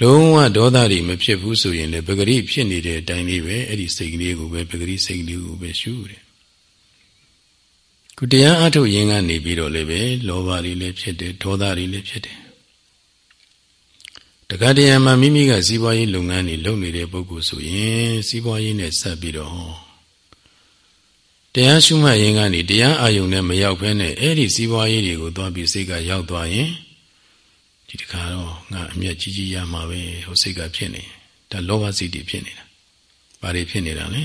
လုံးဝဒေါသတွေမဖြစ်ဘူးဆိုရင်လည်းပဂရိဖြစ်နေတဲ့အတိုင်းလေးပဲအဲ့ဒီစိတ်ကလေးကိုပဲပဂရိစိတ်ကလေးကိုပဲရှုတယ်ခုတရားအထုတ်ရင်းကနေပြီးတော့လည်းပဲလောဘတွေလည်းဖြစ်တယ်ဒေါသတွေလည်းဖြစ်တယ်တခါတရံမှာမိမိကစီးပွားရေးလုပ်ငန်းတွေလုပ်နေတဲ့ပုဂ္ဂိုလ်ဆိုရင်စီးပွားရေးနဲ့ဆက်ပြီးတော့တရားရှုမှတ်ရင်းကနေတရားအာယုန်နဲ့မရောက်ဖဲနဲ့အဲ့ဒီစီးပွားရေးတွေကိုသွားပြီးစိတ်ကရောက်သွားရင် ဒီတခါတော့ငါအမျက်ကြီးကြီးရမှာပဲဟိုစိတ်ကဖြစ်နေဒါလောဘစိတ်တွေဖြစ်နေတာဘာတွေဖြစ်နေတာလဲ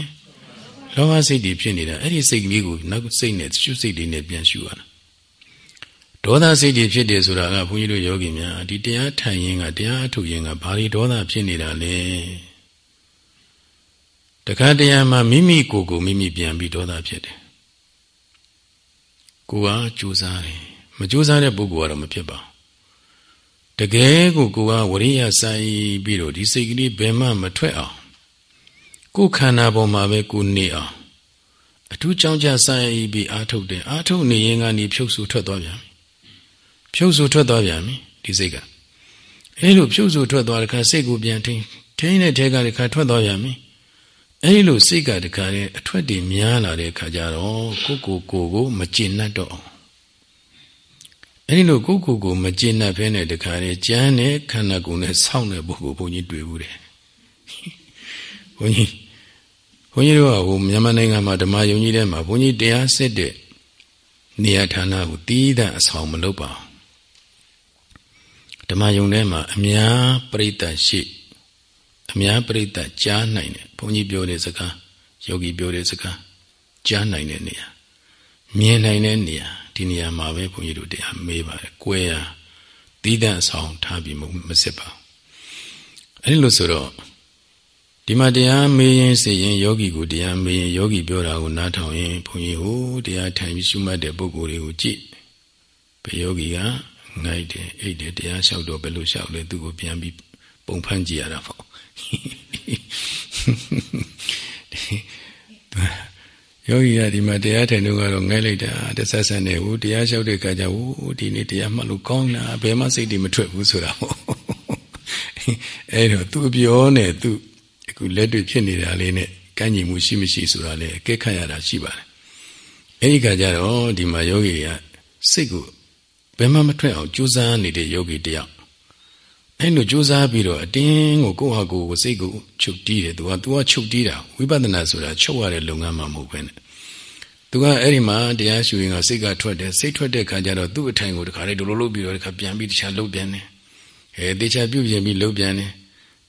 လောဘစိတ်တွေဖြစ်နေတာအဲ့ဒီစိတ်ကလေးကိုနောက်စိတ်နဲ့ရှုစိတ်တွေနဲ့ပြန်ရှုရတာဒေါသစိတ်တွေဖြစ်တယ်ဆိုတာကဘုန်းကြီးတို့ယောဂီများဒီတရားထိုင်ရင်ကတရားအထုတ်ရင်ကဘာတွေဒေါသဖြစ်နေတာလဲတခါတရံမှာမိမိကိုယ်ကိုမိမိပြန်ပြီးဒေါသဖြစ်တယ်ကိုကကြိုးစားတယ်မကြိုးစားတဲ့ပုဂ္ဂိုလ်ကတော့မဖြစ်ပါဘူး တကယ်ကိုကိုကဝရိယဆိုင်ပြီးတော့ဒီစိတ်ကလေးဘယ်မှမထွက်အောင်ကိုခန္ဓာပေါ်မှာပဲကိုနေအောင်အထူးကြောင့်ကြဆိုင်ပြီးအာထုတ်တယ်အာထုတ်နေရင်ကနေဖြုတ်ဆူထွက်သွားပြန်ဖြုတ်ဆူထွက်သွားပြန်ပြီဒီစိတ်ကအဲလိုဖြုတ်ဆူထွက်သွားတဲ့ခါစိတ်ကိုပြန်ထိန်းထိန်းတဲ့ထဲကတခါထွက်သွားပြန်ပြီအဲဒီလိုစိတ်ကတခါရဲ့အထွက်တည်များလာတဲ့ခါကျတော့ကိုကိုကိုကိုမကျင်납တော့အောင် အဲဒီလိုကိုယ့်ကိုယ်ကိုမကျေနပ်ဖဲနဲ့တခါလေကြမ်းတဲ့ခန္ဓာကိုယ်နဲ့ဆောင်းတဲ့ပုဂ္ဂိုလ်ဘုန်းကြီးတွေ့ဘူးတယ်ဘုန်းကြီးဟဘုန်းကြီးတို့ကဟိုမြန်မာနိုင်ငံမှာဓမ္မယုံကြီးထဲမှာဘုန်းကြီးတရားစစ်တဲ့နေရာဌာနကိုတီးတဲ့အဆောင်မလုပ်ပါဓမ္မယုံထဲမှာအများပြိတ္တရှိအများပြိတ္တကြားနိုင်တယ်ဘုန်းကြီးပြောတဲ့စကားယောဂီပြောတဲ့စကားကြားနိုင်တဲ့နေရာမြင်နိုင်တဲ့နေရာ ဒီနေရာမှာပဲဘုန်းကြီးတို့တရားမေးပါတယ်။ကွဲရတီးတဲ့အဆောင်ထားပြီးမစစ်ပါဘူး။အဲဒီလိုဆိုတော့ဒီမှာတရားမေးရင်စေရင်ယောဂီကိုတရားမေးရင်ယောဂီပြောတာကိုနားထောင်ရင်ဘုန်းကြီးဟိုတရားထိုင်ပြီးရှုမှတ်တဲ့ပုဂ္ဂိုလ်တွေကိုကြည့်ဘယ်ယောဂီကငိုက်တယ်အိတ်တယ်တရားလျှောက်တော့ဘယ်လိုလျှောက်လဲသူ့ကိုပြန်ပြီးပုံဖန်ကြည့်ရတာပေါ့ ယောဂီကဒီမှာတရားထိုင်တော့ကတော့ငဲလိုက်တာတဆဆန်နေဟိုတရားလျှောက်တဲ့အခါကျဟိုဒီနေ့တရားမှတ်လို့ကောင်းတာဘယ်မှစိတ်တွေမထွက်ဘူးဆိုတာပေါ့အဲ့တော့သူပြောနေသူအခုလက်တွေ့ဖြစ်နေတာလေးနဲ့ကန့်ညီမှုရှိမရှိဆိုတာလေအကဲခတ်ရတာရှိပါတယ်အဲ့ဒီခါကျတော့ဒီမှာယောဂီကစိတ်ကိုဘယ်မှမထွက်အောင်ကြိုးစားနေတဲ့ယောဂီတယောက် အဲ့လိုကြိုးစားပြီးတော့အတင်းကိုကိုယ့်ဟာကိုယ်ကိုစိတ်ကိုချုပ်တီးတယ်သူကသူကချုပ်တီးတာဝိပဿနာဆိုတာချုပ်ရတဲ့လုပ်ငန်းမှမဟုတ်ဘဲနဲ့သူကအဲ့ဒီမှာတရားရှုရင်ကစိတ်ကထွက်တယ်စိတ်ထွက်တဲ့ခါကျတော့သူ့အထိုင်ကိုတခါလေးဒလိုလုပ်ပြီးတော့တခါပြန်ပြီးတခြားလုပ်ပြန်တယ်အဲတေချာပြုတ်ပြင်ပြီးလုပ်ပြန်တယ်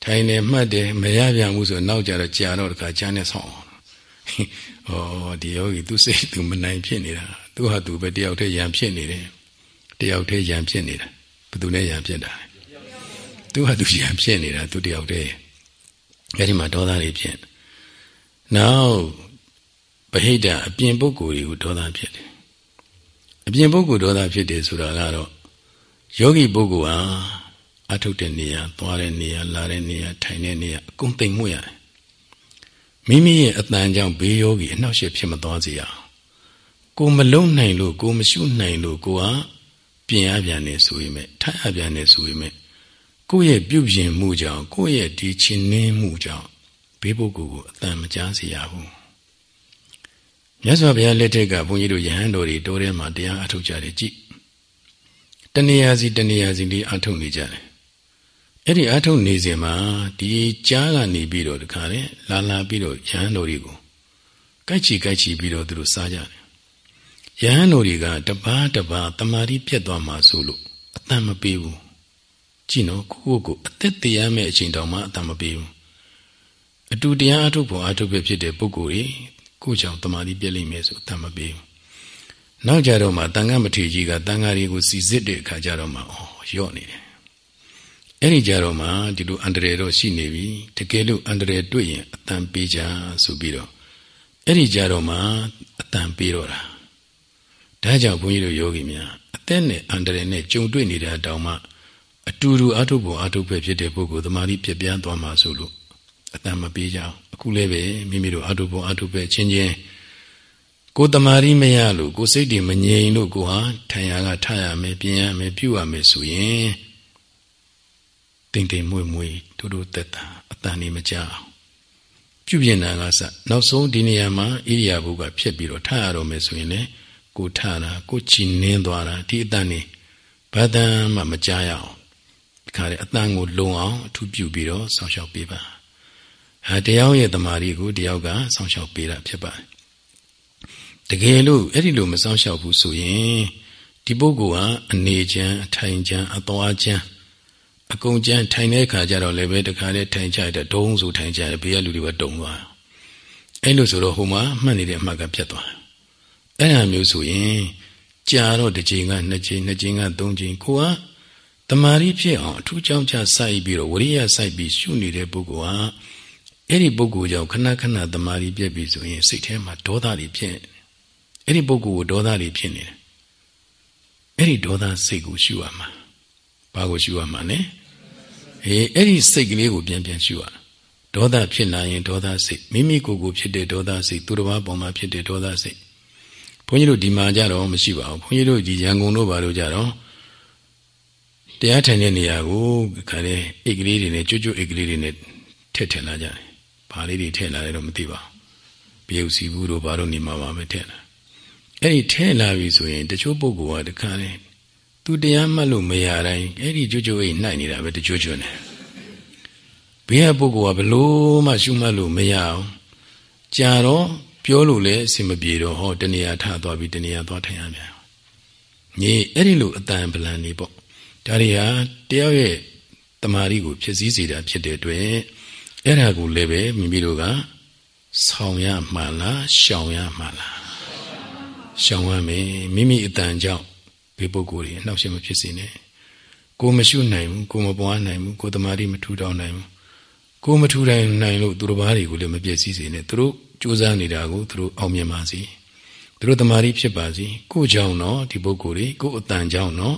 ထိုင်နေမှတ်တယ်မရပြန်ဘူးဆိုနောက်ကြတော့ကြာတော့တခါချမ်းနဲ့ဆောင်းဩဒီယောဂီသူစိတ်သူမနိုင်ဖြစ်နေတာသူဟာသူပဲတယောက်တည်းရံဖြစ်နေတယ်တယောက်တည်းရံဖြစ်နေတာဘယ်သူနဲ့ရံဖြစ်တာလဲ သူဟာသူရံဖြစ်နေတာသူတယောက်တည်းအဲဒီမှာဒေါသတွေဖြစ်နောက်ဗဟိတအပြင်ပုဂ္ဂိုလ်တွေကိုဒေါသဖြစ်တယ်အပြင်ပုဂ္ဂိုလ်ဒေါသဖြစ်တယ်ဆိုတာကတော့ယောဂီပုဂ္ဂိုလ်ဟာအထုတ်တဲ့နေရာသွားတဲ့နေရာလာတဲ့နေရာထိုင်တဲ့နေရာအကုန်သိမ့်မွေ့ရတယ်မိမိရဲ့အတန်ကြောင့်ဘေးယောဂီအနှောက်အယှက်ဖြစ်မသွားစေရအောင်ကိုမလုံးနိုင်လို့ကိုမရှုနိုင်လို့ကိုဟာပြင်ရပြန်နေဆိုရင်မဲ့ထိုင်ရပြန်နေဆိုရင်မဲ့ ကိုယ့်ရဲ့ပြုပြင်မှုကြောင့်ကိုယ့်ရဲ့ဒီချင်းနှင်းမှုကြောင့်ဘေးပုဂ္ဂိုလ်ကိုအတန်မကြားစေရဘူးမြတ်စွာဘုရားလက်ထက်ကဘုန်းကြီးတို့ယဟန်တော်တွေတိုးထဲမှာတရားအထုတ်ကြတယ်ကြည်တဏှာစီတဏှာစီလေးအထုတ်နေကြတယ်အဲ့ဒီအထုတ်နေစဉ်မှာဒီကြားကနေပြီးတော့တခါလေလာလာပြီးတော့ယဟန်တော်တွေကိုကြိုက်ချီကြိုက်ချီပြီးတော့သူတို့စားကြတယ်ယဟန်တော်တွေကတပားတပားတမာတိပြတ်သွားမှာဆိုလို့အတန်မပေးဘူး ကြည့်နော်ကိုကိုကိုအသက်တရားမဲ့အချိန်တောင်မှအတန်မပေးဘူးအတူတရားအထုတ်ဖို့အထုတ်ပဲဖြစ်တဲ့ပုဂ္ဂိုလ်တွေကိုကြောင့်တမာတိပြက်လိမ့်မယ်ဆိုအတန်မပေးဘူးနောက်ကြတော့မှတန်ခါမထေကြီးကတန်ခါတွေကိုစီစစ်တဲ့အခါကျတော့မှဩရော့နေတယ်အဲ့ဒီကြတော့မှဒီလိုအန္တရာယ်တော့ရှိနေပြီတကယ်လို့အန္တရာယ်တွေ့ရင်အတန်ပေးကြဆိုပြီးတော့အဲ့ဒီကြတော့မှအတန်ပေးတော့တာဒါကြောင့်ဘုန်းကြီးတို့ယောဂီများအသက်နဲ့အန္တရာယ်နဲ့ကြုံတွေ့နေတာတောင်မှ အတူတူအထုပ်ပေါ်အထုပ်ပဲဖြစ်တဲ့ပုဂ္ဂိုလ်သမာဓိပြပြန်းသွားမှာဆိုလို့အတန်မပေးကြအောင်အခုလည်းပဲမိမိတို့အထုပ်ပေါ်အထုပ်ပဲချင်းချင်းကိုတမာရီမရလို့ကိုစိတ်တွေမငြိမ်လို့ကိုဟာထိုင်ရကထရမယ်ပြင်ရမယ်ပြုရမယ်ဆိုရင်တိမ်တိမ်မွေ့မွေ့တို့တို့တက်တာအတန်နေမကြအောင်ပြုပြင်တာကစနောက်ဆုံးဒီနေရာမှာဣရိယာပုကဖြစ်ပြီးတော့ထရတော့မယ်ဆိုရင်လေကိုထတာကိုချီနင်းသွားတာဒီအတန်နေဘာတန်မှမကြရအောင်ဒီ ခါလေအတန်ကိုလုံအောင်အထူးပြုပြီးတော့ဆောင်းလျှောက်ပေးပါဟာတရားရဲ့တမာရီကိုတယောက်ကဆောင်းလျှောက်ပေးတာဖြစ်ပါတယ်တကယ်လို့အဲ့ဒီလိုမစောင့်ရှောက်ဘူးဆိုရင်ဒီပုဂ္ဂိုလ်ဟာအနေချမ်းအထိုင်ချမ်းအသွားချမ်းအကုန်ချမ်းထိုင်တဲ့အခါကျတော့လည်းပဲတခါလေထိုင်ကြတဲ့ဒုံးဆိုထိုင်ကြတယ်ဘေးကလူတွေကတုံသွားအဲ့လိုဆိုတော့ဟိုမှာမှတ်နေတဲ့အမှတ်ကပြတ်သွားအဲ့ဒါမျိုးဆိုရင်ကြာတော့တစ်ချိန်ကနှစ်ချိန်နှစ်ချိန်ကသုံးချိန်ကိုက တမာရီဖြစ်အောင်အထူးကြောင့်ချစိုက်ပြီးတော့ဝရိယစိုက်ပြီးရှုနေတဲ့ပုဂ္ဂိုလ်ဟာအဲ့ဒီပုဂ္ဂိုလ်ကြောင့်ခဏခဏတမာရီပြက်ပြီးဆိုရင်စိတ်ထဲမှာဒေါသတွေဖြစ်အဲ့ဒီပုဂ္ဂိုလ်ကိုဒေါသတွေဖြစ်နေတယ်အဲ့ဒီဒေါသစိတ်ကိုရှုရမှာဘာကိုရှုရမှာလဲအေးအဲ့ဒီစိတ်ကလေးကိုပြန်ပြန်ရှုရဒေါသဖြစ်လာရင်ဒေါသစိတ်မိမိကိုယ်ကိုဖြစ်တဲ့ဒေါသစိတ်သူတစ်ပါးပေါ်မှာဖြစ်တဲ့ဒေါသစိတ်ဘုန်းကြီးတို့ဒီမှာကြတော့မရှိပါဘူးဘုန်းကြီးတို့ဒီရန်ကုန်တို့ဘာလို့ကြတော့ တရားထိုင်တဲ့နေရာကိုခါလေအိတ်ကလေးတွေနဲ့ကျွတ်ကျွတ်အိတ်ကလေးတွေနဲ့ထည့်ထည့်လာကြတယ်ဘာလေးတွေထည့်လာလဲတော့မသိပါဘူးပြုတ်စီဘူးတို့ဘာလို့နေမှာပါပဲထည့်လာအဲ့ဒီထဲလာပြီဆိုရင်တချို့ပုဂ္ဂိုလ်ကတခါလေသူတရားမှတ်လို့မရတိုင်းအဲ့ဒီကြွကြွအိနှိုက်နေတာပဲတချို့ကျွနေဘေးကပုဂ္ဂိုလ်ကဘလို့မှရှုမှတ်လို့မရအောင်ကြာတော့ပြောလို့လည်းအဆင်မပြေတော့ဟောတဏှာထသွားပြီးတဏှာသွားထိုင်ရပြန်ညီအဲ့ဒီလိုအတန်ပလန်နေပေါ့ ဒါတွေဟာတယောက်ရဲ့တမာရီကိုဖြစ်စည်းစေတာဖြစ်တဲ့အတွက်အဲ့ဒါကိုလည်းပဲမိမိတို့ကဆောင်ရမှလားရှောင်ရမှလားရှောင်ရမယ်မိမိအတန်ကြောင့်ဘေးပုဂ္ဂိုလ်တွေနှောက်ယှက်မဖြစ်စေနဲ့ကိုမရှုနိုင်ဘူးကိုမပွားနိုင်ဘူးကိုတမာရီမထူထောင်နိုင်ဘူးကိုမထူနိုင်နိုင်လို့သူတို့ဘာတွေကိုလည်းမပြည့်စည်စေနဲ့သူတို့ကြိုးစားနေတာကိုသူတို့အောင်မြင်ပါစေသူတို့တမာရီဖြစ်ပါစေကိုကြောင့်တော့ဒီပုဂ္ဂိုလ်တွေကိုအတန်ကြောင့်တော့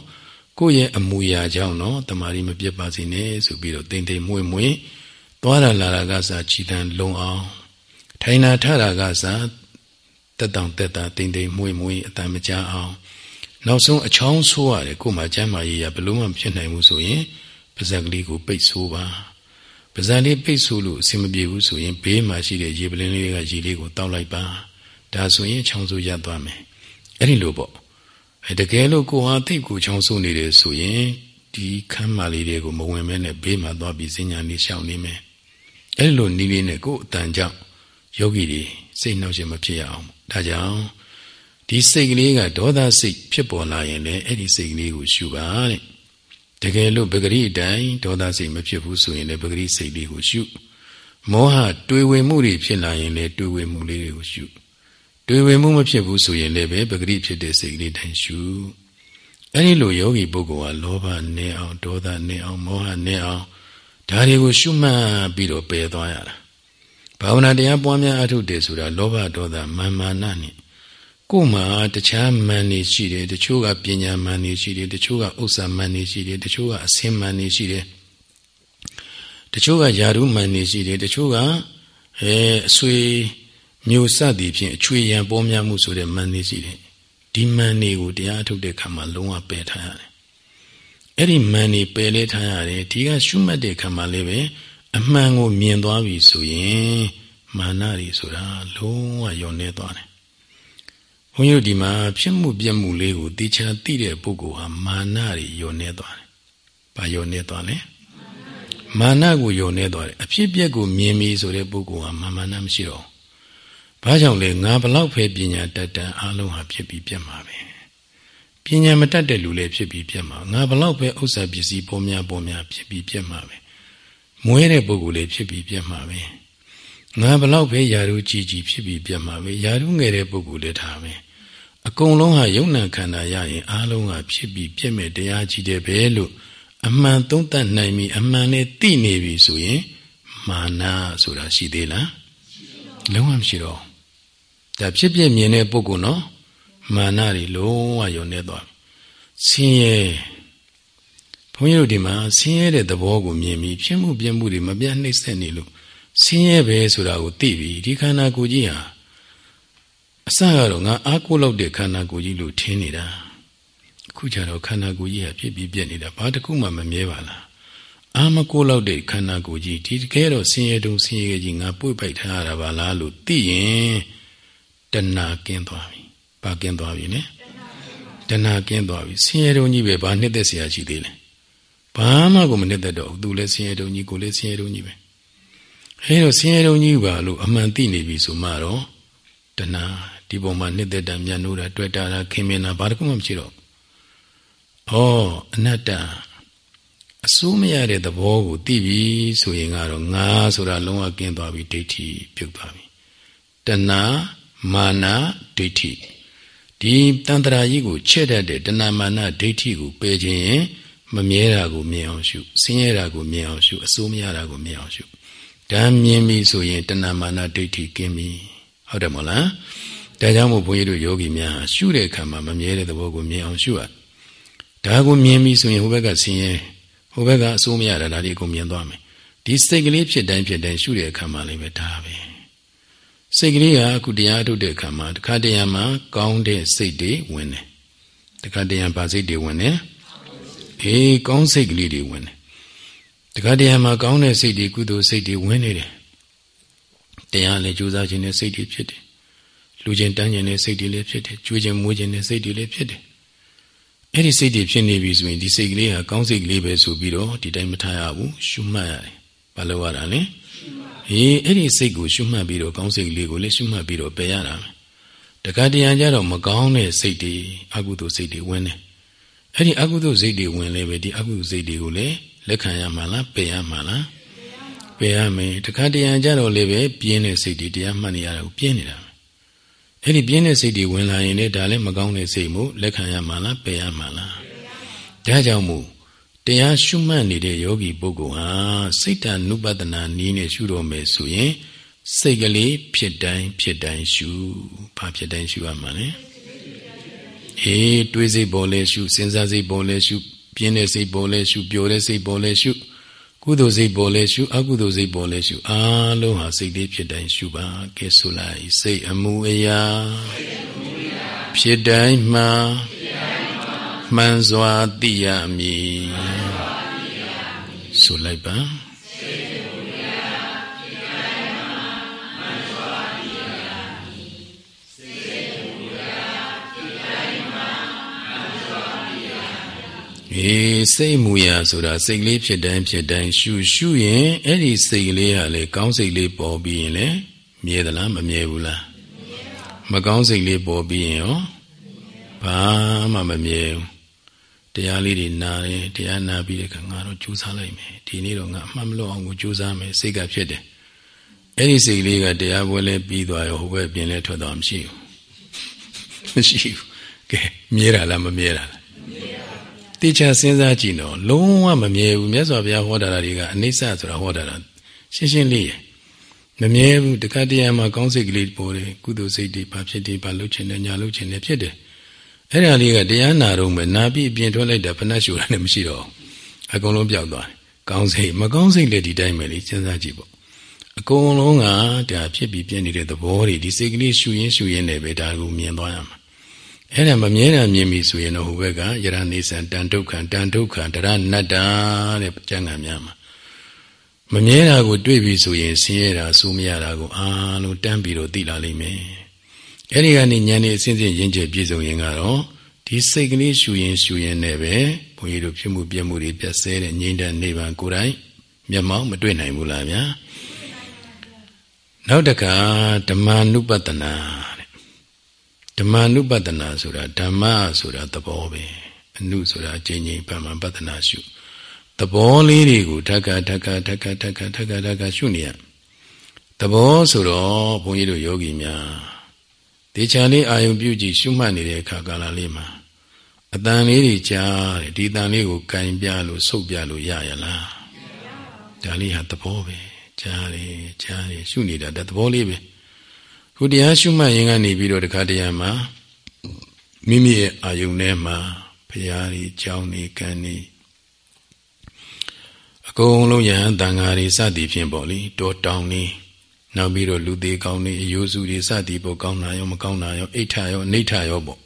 ကိုရဲ့အမူအရာကြောင့်တော့တမာရီမပြတ်ပါစေနဲ့ဆိုပြီးတော့တိမ်တိမ်မွေ့မွေ့သွားရလာတာကစားကြည်တန်လုံအောင်ထိုင်နာထတာကစားတက်တောင်တက်တာတိမ်တိမ်မွေ့မွေ့အတန်မကြအောင်နောက်ဆုံးအချောင်းဆိုးရတယ်ကို့မှာကျမ်းမာရေးရဘလို့မှမဖြစ်နိုင်ဘူးဆိုရင်ပါဇက်ကလေးကိုပိတ်ဆိုးပါပါဇက်လေးပိတ်ဆိုးလို့အဆင်မပြေဘူးဆိုရင်ဘေးမှာရှိတဲ့ရေပလင်းလေးကရေလေးကိုတောက်လိုက်ပါဒါဆိုရင်ချောင်းဆိုးရသွားမယ်အဲ့ဒီလိုပေါ့ အဲတကယ်လို့ကိုဟာသိကိုချောင်းဆိုးနေတယ်ဆိုရင်ဒီခမ်းမာလေးတွေကိုမဝင်မဲနဲ့ဘေးမှာသွားပြီးစဉညာလေးရှောင်နေမယ်အဲ့လိုနီးလေးနဲ့ကိုယ်အတန်ကြောင့်ယောဂီတွေစိတ်နှောက်ရှက်မဖြစ်ရအောင်ဒါကြောင့်ဒီစိတ်ကလေးကဒေါသစိတ်ဖြစ်ပေါ်လာရင်လည်းအဲ့ဒီစိတ်ကလေးကိုရှုပါတဲ့တကယ်လို့ပဂရိအတိုင်းဒေါသစိတ်မဖြစ်ဘူးဆိုရင်လည်းပဂရိစိတ်လေးကိုရှုမောဟတွေးဝေမှုတွေဖြစ်လာရင်လည်းတွေးဝေမှုလေးတွေကိုရှု တွေးဝေမှုမဖြစ်ဘူးဆိုရင်လည်းပဲပဂရိဖြစ်တဲ့စိတ်ကလေးတိုင်းရှုအဲ့ဒီလိုယောဂီပုဂ္ဂိုလ်ဟာလောဘနည်းအောင်ဒေါသနည်းအောင်မောဟနည်းအောင်ဒါတွေကိုရှုမှတ်ပြီးတော့ပယ်သွားရတာဘာဝနာတရားပွားများအထုတ်တယ်ဆိုတာလောဘဒေါသမာမာနနဲ့ကိုယ်မှာတခြားမန်နေရှိတယ်တချို့ကပညာမန်နေရှိတယ်တချို့ကဥစ္စာမန်နေရှိတယ်တချို့ကအစင်းမန်နေရှိတယ်တချို့ကယာရုမန်နေရှိတယ်တချို့ကအဲအဆွေ မျိုးစသည်ဖြင့်အချွေရန်ပေါ်များမှုဆိုတဲ့မန်နေရှိတယ်ဒီမန်နေကိုတရားထုတ်တဲ့ခါမှာလုံးဝပယ်ထားရတယ်အဲ့ဒီမန်နေပယ်လဲထားရတယ်ဒီကရှုမှတ်တဲ့ခါမှာလည်းပဲအမှန်ကိုမြင်သွားပြီဆိုရင်မာနတွေဆိုတာလုံးဝယုံနေသွားတယ်ဘုန်းကြီးတို့ဒီမှာဖြစ်မှုပြက်မှုလေးကိုတေချာသိတဲ့ပုဂ္ဂိုလ်ဟာမာနတွေယုံနေသွားတယ်။ဘာယုံနေသွားလဲ။မာနကိုယုံနေသွားတယ်။အဖြစ်ပြက်ကိုမြင်ပြီဆိုတဲ့ပုဂ္ဂိုလ်ဟာမာမာနမရှိတော့ ဘူး။ဘာကြောင့်လဲငါဘလောက်ပဲပညာတတ်တန်အားလုံးဟာဖြစ်ပြီးပြက်မှာပဲ။ပညာမတတ်တဲ့လူလည်းဖြစ်ပြီးပြက်မှာ။ငါဘလောက်ပဲဥစ္စာပစ္စည်းပေါ်များပေါ်များဖြစ်ပြီးပြက်မှာပဲ။မွဲတဲ့ပုဂ္ဂိုလ်လည်းဖြစ်ပြီးပြက်မှာပဲ။ငါဘလောက်ပဲယာရုကြည်ကြည်ဖြစ်ပြီးပြက်မှာပဲ။ယာရုငယ်တဲ့ပုဂ္ဂိုလ်လည်းထားပဲ။အကုန်လုံးဟာယုံနာခန္ဓာရရင်အားလုံးကဖြစ်ပြီးပြည့်မဲ့တရားကြီးတယ်ပဲလို့အမှန်သုံးသပ်နိုင်ပြီအမှန်နဲ့သိနေပြီဆိုရင်မာနဆိုတာရှိသေးလားလုံးဝမရှိတော့ ဒါဖြစ်ပြမြင်တဲ့ပုဂ္ဂိုလ်နော်မာနတွေလုံးဝယုံနေသွားဆင်းရဲဘုန်းကြီးတို့ဒီမှာဆင်းရဲတဲ့သဘောကိုမြင်ပြီးဖြစ်မှုပြမှုတွေမပြတ်နှိမ့်ဆက်နေလို့ဆင်းရဲပဲဆိုတာကိုသိပြီဒီခန္ဓာကိုယ်ကြီးဟာအစကတော့ငါအားကိုးလောက်တဲ့ခန္ဓာကိုယ်ကြီးလို့ထင်နေတာအခုကျတော့ခန္ဓာကိုယ်ကြီးကဖြစ်ပြီးပြက်နေတာဘာတစ်ခုမှမမြဲပါလားအာမကိုးလောက်တဲ့ခန္ဓာကိုယ်ကြီးဒီတကယ်တော့ဆင်းရဲတုံဆင်းရဲကြီးငါပွေ့ပိုက်ထားရတာပါလားလို့သိရင် တဏှာကင်းသွားပြီဘာကင်းသွားပြီလဲတဏှာကင်းသွားပြီဆင်းရဲတုံကြီးပဲဘာနှစ်သက်เสียရှိသေးလဲဘာမှကိုမနှစ်သက်တော့သူလည်းဆင်းရဲတုံကြီးကိုလည်းဆင်းရဲတုံကြီးပဲအဲတော့ဆင်းရဲတုံကြီးပါလို့အမှန်သိနေပြီဆိုမှတော့တဏှာဒီပုံမှာနှစ်သက်တာမြတ်နိုးတာတွေ့တာခင်မင်တာဘာတခုမှမရှိတော့ဩအနတ္တအစိုးမရတဲ့သဘောကိုသိပြီဆိုရင်ကတော့ငါဆိုတာလုံးဝကင်းသွားပြီဒိဋ္ဌိပြုတ်သွားပြီတဏ မာနဒိဋ္ဌိဒီတန်တရာကြီးကိုချက်တတ်တဲ့တဏမာနဒိဋ္ဌိကိုပယ်ခြင်းရင်မမြဲတာကိုမြင်အောင်ရှုဆင်းရဲတာကိုမြင်အောင်ရှုအစိုးမရတာကိုမြင်အောင်ရှုဒါမြင်ပြီဆိုရင်တဏမာနဒိဋ္ဌိကင်းပြီဟုတ်တယ်မို့လားဒါကြောင့်မို့ဘုန်းကြီးတို့ယောဂီများရှုတဲ့အခါမှာမမြဲတဲ့သဘောကိုမြင်အောင်ရှုရဒါကိုမြင်ပြီဆိုရင်ဟိုဘက်ကဆင်းရဲဟိုဘက်ကအဆိုးမရတာဒါလေးကိုမြင်သွားမယ်ဒီစိတ်ကလေးဖြစ်တိုင်းဖြစ်တိုင်းရှုတဲ့အခါမှာလည်းပဲဒါပဲ စိတ်ကလေးကအခုတရားထုတ်တဲ့အခါမှာတခါတရံမှာကောင်းတဲ့စိတ်တွေဝင်တယ်တခါတရံဗာစိတ်တွေဝင်တယ်အေးကောင်းစိတ်ကလေးတွေဝင်တယ်တခါတရံမှာကောင်းတဲ့စိတ်တွေကုသိုလ်စိတ်တွေဝင်နေတယ်တရားလည်းကြိုးစားခြင်းနဲ့စိတ်တွေဖြစ်တယ်လူချင်းတန်းခြင်းနဲ့စိတ်တွေလည်းဖြစ်တယ်ကြွေးခြင်းမွေးခြင်းနဲ့စိတ်တွေလည်းဖြစ်တယ်အဲ့ဒီစိတ်တွေဖြစ်နေပြီဆိုရင်ဒီစိတ်ကလေးဟာကောင်းစိတ်ကလေးပဲဆိုပြီးတော့ဒီတိုင်းမထားရဘူးရှုမှတ်ရတယ်ဘာလို့ရတာလဲ အေးအဲ့ဒီစိတ်ကိုရှုမှတ်ပြီးတော့ကောင်းစိတ်လေးကိုလည်းရှုမှတ်ပြီးတော့ပယ်ရတာတခါတရံကြတော့မကောင်းတဲ့စိတ်တွေအကုသိုလ်စိတ်တွေဝင်တယ်အဲ့ဒီအကုသိုလ်စိတ်တွေဝင်လဲပဲဒီအကုသိုလ်စိတ်တွေကိုလည်းလက်ခံရမှာလားပယ်ရမှာလားပယ်ရမယ်တခါတရံကြတော့လည်းပဲပြင်းတဲ့စိတ်တွေတရားမှတ်နေရတာကိုပြင်းနေတာအဲ့ဒီပြင်းတဲ့စိတ်တွေဝင်လာရင်လည်းဒါလည်းမကောင်းတဲ့စိတ်မို့လက်ခံရမှာလားပယ်ရမှာလားဒါကြောင့်မို့ တရားရှုမှတ်နေတဲ့ယောဂီပုဂ္ဂိုလ်ဟာစိတ်တ ानु ပဒနာနည်းနဲ့ရှုတော့မယ်ဆိုရင် စိတ်ကလေးဖြစ်တိုင်းဖြစ်တိုင်းရှုဘာဖြစ်တိုင်းရှုရမှာလဲအေးတွေးစိတ်ပေါ်လဲရှုစဉ်းစားစိတ်ပေါ်လဲရှုပြင်းတဲ့စိတ်ပေါ်လဲရှုပျော်တဲ့စိတ်ပေါ်လဲရှုကုသိုလ်စိတ်ပေါ်လဲရှုအကုသိုလ်စိတ်ပေါ်လဲရှုအားလုံးဟာစိတ်လေးဖြစ်တိုင်းရှုပါကဲဆိုလိုက်စိတ်အမှုအရာဖြစ်တိုင်းမှ မှန်စွာသိရမည်ဆိုလိုက်ပါေးစိတ်မူရာဆိုတာစိတ်လေးဖြစ်တိုင်းဖြစ်တိုင်းရှုရှုရင်အဲ့ဒီစိတ်လေးဟာလေကောင်းစိတ်လေးပေါ်ပြီးရင်လေမြဲသလားမမြဲဘူးလားမကောင်းစိတ်လေးပေါ်ပြီးရင်ရောဘာမှမမြဲဘူး တရားလေးတွေနာတယ်တရားနာပြီးတဲ့ခါငါတော့ကြိုးစားလိုက်မယ်ဒီနေ့တော့ငါအမှတ်မလို့အောင်ကိုကြိုးစားမယ်စိတ်ကဖြစ်တယ်အဲ့ဒီစိတ်လေးကတရားပွဲလဲပြီးသွားရောဟိုဘက်ပြင်လဲထွက်သွားမရှိဘူးမရှိဘူးကဲမြဲတာလားမမြဲတာလားတေချာစဉ်းစားကြည့်တော့လုံးဝမမြဲဘူးမြတ်စွာဘုရားဟောတာတွေကအနိစ္စဆိုတာဟောတာရှင်းရှင်းလေးရမမြဲဘူးတခါတည်းမှာကောင်းစိတ်ကလေးပေါ်တယ်ကုသိုလ်စိတ်တွေဘာဖြစ်တယ်ဘာလုပ်ချင်တယ်ညာလုပ်ချင်တယ်ဖြစ်တယ် အဲ့ဒါလေးကတရားနာတော့မယ်နာပြီးအပြင်ထွက်လိုက်တာဖဏတ်ရှူတာလည်းမရှိတော့အကုန်လုံးပျောက်သွားတယ်ကောင်းစိတ်မကောင်းစိတ်လည်းဒီတိုင်းပဲလေစဉ်းစားကြည့်ပေါ့အကုန်လုံးကဒါဖြစ်ပြီးပြည့်နေတဲ့သဘောတွေဒီစိတ်ကလေးရှူရင်းရှူရင်းနဲ့ပဲဒါကိုမြင်သွားရမှာအဲ့ဒါမမြဲတာမြင်ပြီဆိုရင်တော့ဟိုဘက်ကယရနေဆံတန်ဒုက္ခံတန်ဒုက္ခံတရဏတ္တာတဲ့ကျမ်းဂန်များမှာမမြဲတာကိုတွေ့ပြီဆိုရင်ဆင်းရဲတာဆိုမရတာကိုအာလုံးတန်းပြီးတော့သိလာလိမ့်မယ် အဲ့ဒီကနေဉာဏ်နဲ့အစဉ်စဉ်ရင့်ကျက်ပြည့်စုံရင်ကတော့ဒီစိတ်ကလေးရှူရင်ရှူရင်နဲ့ပဲဘုန်းကြီးတို့ဖြစ်မှုပြမှုတွေပြတ်ဆဲတဲ့ငြိမ့်တဲ့နေဗံကိုယ်တိုင်မျက်မှောက်မတွေ့နိုင်ဘူးလားဗျာနောက်တခါဓမ္မနုပတနာဓမ္မနုပတနာဆိုတာဓမ္မဆိုတာသဘောပဲအနုဆိုတာအချင်းချင်းပမှပတနာရှုသဘောလေးတွေကိုဓက္ကဓက္ကဓက္ကဓက္ကဓက္ကဓက္ကရှုနေရသဘောဆိုတော့ဘုန်းကြီးတို့ယောဂီများ တေချာလေးအာယုံပြုကြည့်ရှုမှတ်နေတဲ့အခါကာလလေးမှာအတန်လေးတွေကြားတယ်ဒီတန်လေးကိုကင်ပြလို့ဆုပ်ပြလို့ရရလားဒါလေးဟာသဘောပဲကြားတယ်ကြားတယ်ရှုနေတာဒါသဘောလေးပဲခုတရားရှုမှတ်ရင်ကနေပြီးတော့တခါတရံမှာမိမိရဲ့အာယုံထဲမှာဖရာကြီးကြောင်းနေကံနေအကုန်လုံးယဟန်တန်ဃာတွေစသည်ဖြင့်ပေါ့လေတောတောင်နေ နောက်ပြီးတော့လူသေးကောင်းနေအယိုးစုတွေစသည်ပေါ့ကောင်းတာရောမကောင်းတာရောအိဋ္ဌရောအနိဋ္ဌရောပေါ့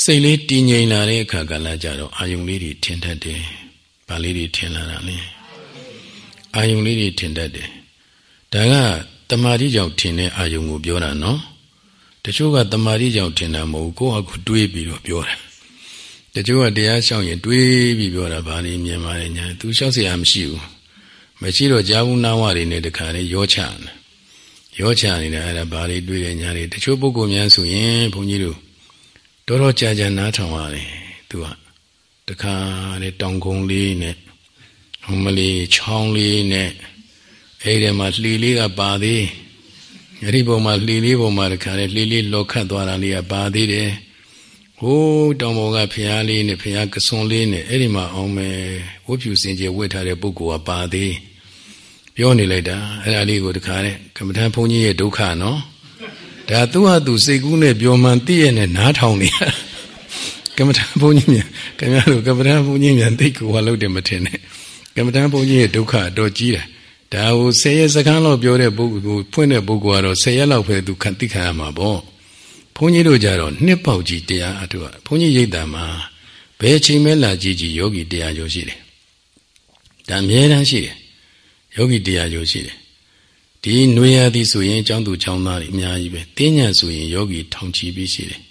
စိတ်လေးတည်ငြိမ်လာတဲ့အခါကလည်းကြတော့အာယုံလေးတွေထင်တတ်တယ်။ဗာလေးတွေထင်လာတာလေ။အာယုံလေးတွေထင်တတ်တယ်။ဒါကတမာတိကြောင့်ထင်တဲ့အာယုံကိုပြောတာနော်။တချို့ကတမာတိကြောင့်ထင်တာမဟုတ်ကိုယ့်အကူတွေးပြီးတော့ပြောတာ။တချို့ကတရားရှောင်ရင်တွေးပြီးပြောတာဗာလေးမြင်ပါလေညာ။ तू ရှောက်เสียမရှိဘူး။ မရှိတော့ကြာဘူးနာဝတွေနဲ့တခါလေရောချနေရောချနေတာအဲ့ဒါဘာတွေတွေ့တယ်ညာတွေတချို့ပုဂ္ဂိုလ်များဆိုရင်ဘုန်းကြီးတို့တော်တော်ကြာကြာနားထောင်ရတယ်သူကတခါလေတောင်ကုန်းလေးနဲ့ဟိုမလေးချောင်းလေးနဲ့အဲ့ဒီမှာလှီလေးကပါသေးအဲ့ဒီပုံမှာလှီလေးပုံမှာတခါလေလှီလေးလောခတ်သွားတာလေးကပါသေးတယ်ဟိုးတောင်ပေါ်ကဖျားလေးနဲ့ဖျားကစွန်လေးနဲ့အဲ့ဒီမှာအောင်မယ်ဝတ်ဖြူစင်ကြယ်ဝတ်ထားတဲ့ပုဂ္ဂိုလ်ကပါသေး ပြောနေလိုက်တာအဲ့ဒါလေးကိုတခါနဲ့ကမ္မထန်ဘုန်းကြီးရဲ့ဒုက္ခနော်ဒါသူ့ဟာသူစိတ်ကူးနဲ့ပြောမှန်သိရနဲ့နားထောင်နေရကမ္မထန်ဘုန်းကြီးမြန်ခင်ဗျားတို့ကမ္မထန်ဘုန်းကြီးမြန်သိကိုဟောလို့တယ်မထင်နဲ့ကမ္မထန်ဘုန်းကြီးရဲ့ဒုက္ခတော့ကြီးတယ်ဒါဟိုဆယ်ရက်စကားလောက်ပြောတဲ့ပုဂ္ဂိုလ်ကိုဖွင့်တဲ့ပုဂ္ဂိုလ်ကတော့ဆယ်ရက်လောက်ပဲသူခံသိခံရမှာပေါ့ဘုန်းကြီးတို့ကြတော့နှစ်ပေါက်ကြီးတရားအထုဘုန်းကြီးရိတ်တာမှာဘယ်ချိန်မဲလာကြည့်ကြည့်ယောဂီတရားကျော်ရှိတယ်ဒါအများတန်းရှိတယ် ယောဂီတရားကျော်ရှိတယ်ဒီနွေရသည်ဆိုရင်ကျောင်းသူကျောင်းသားတွေအများကြီးပဲတင်းညံဆိုရင်ယောဂီထောင်ချီပြီးရှိတယ်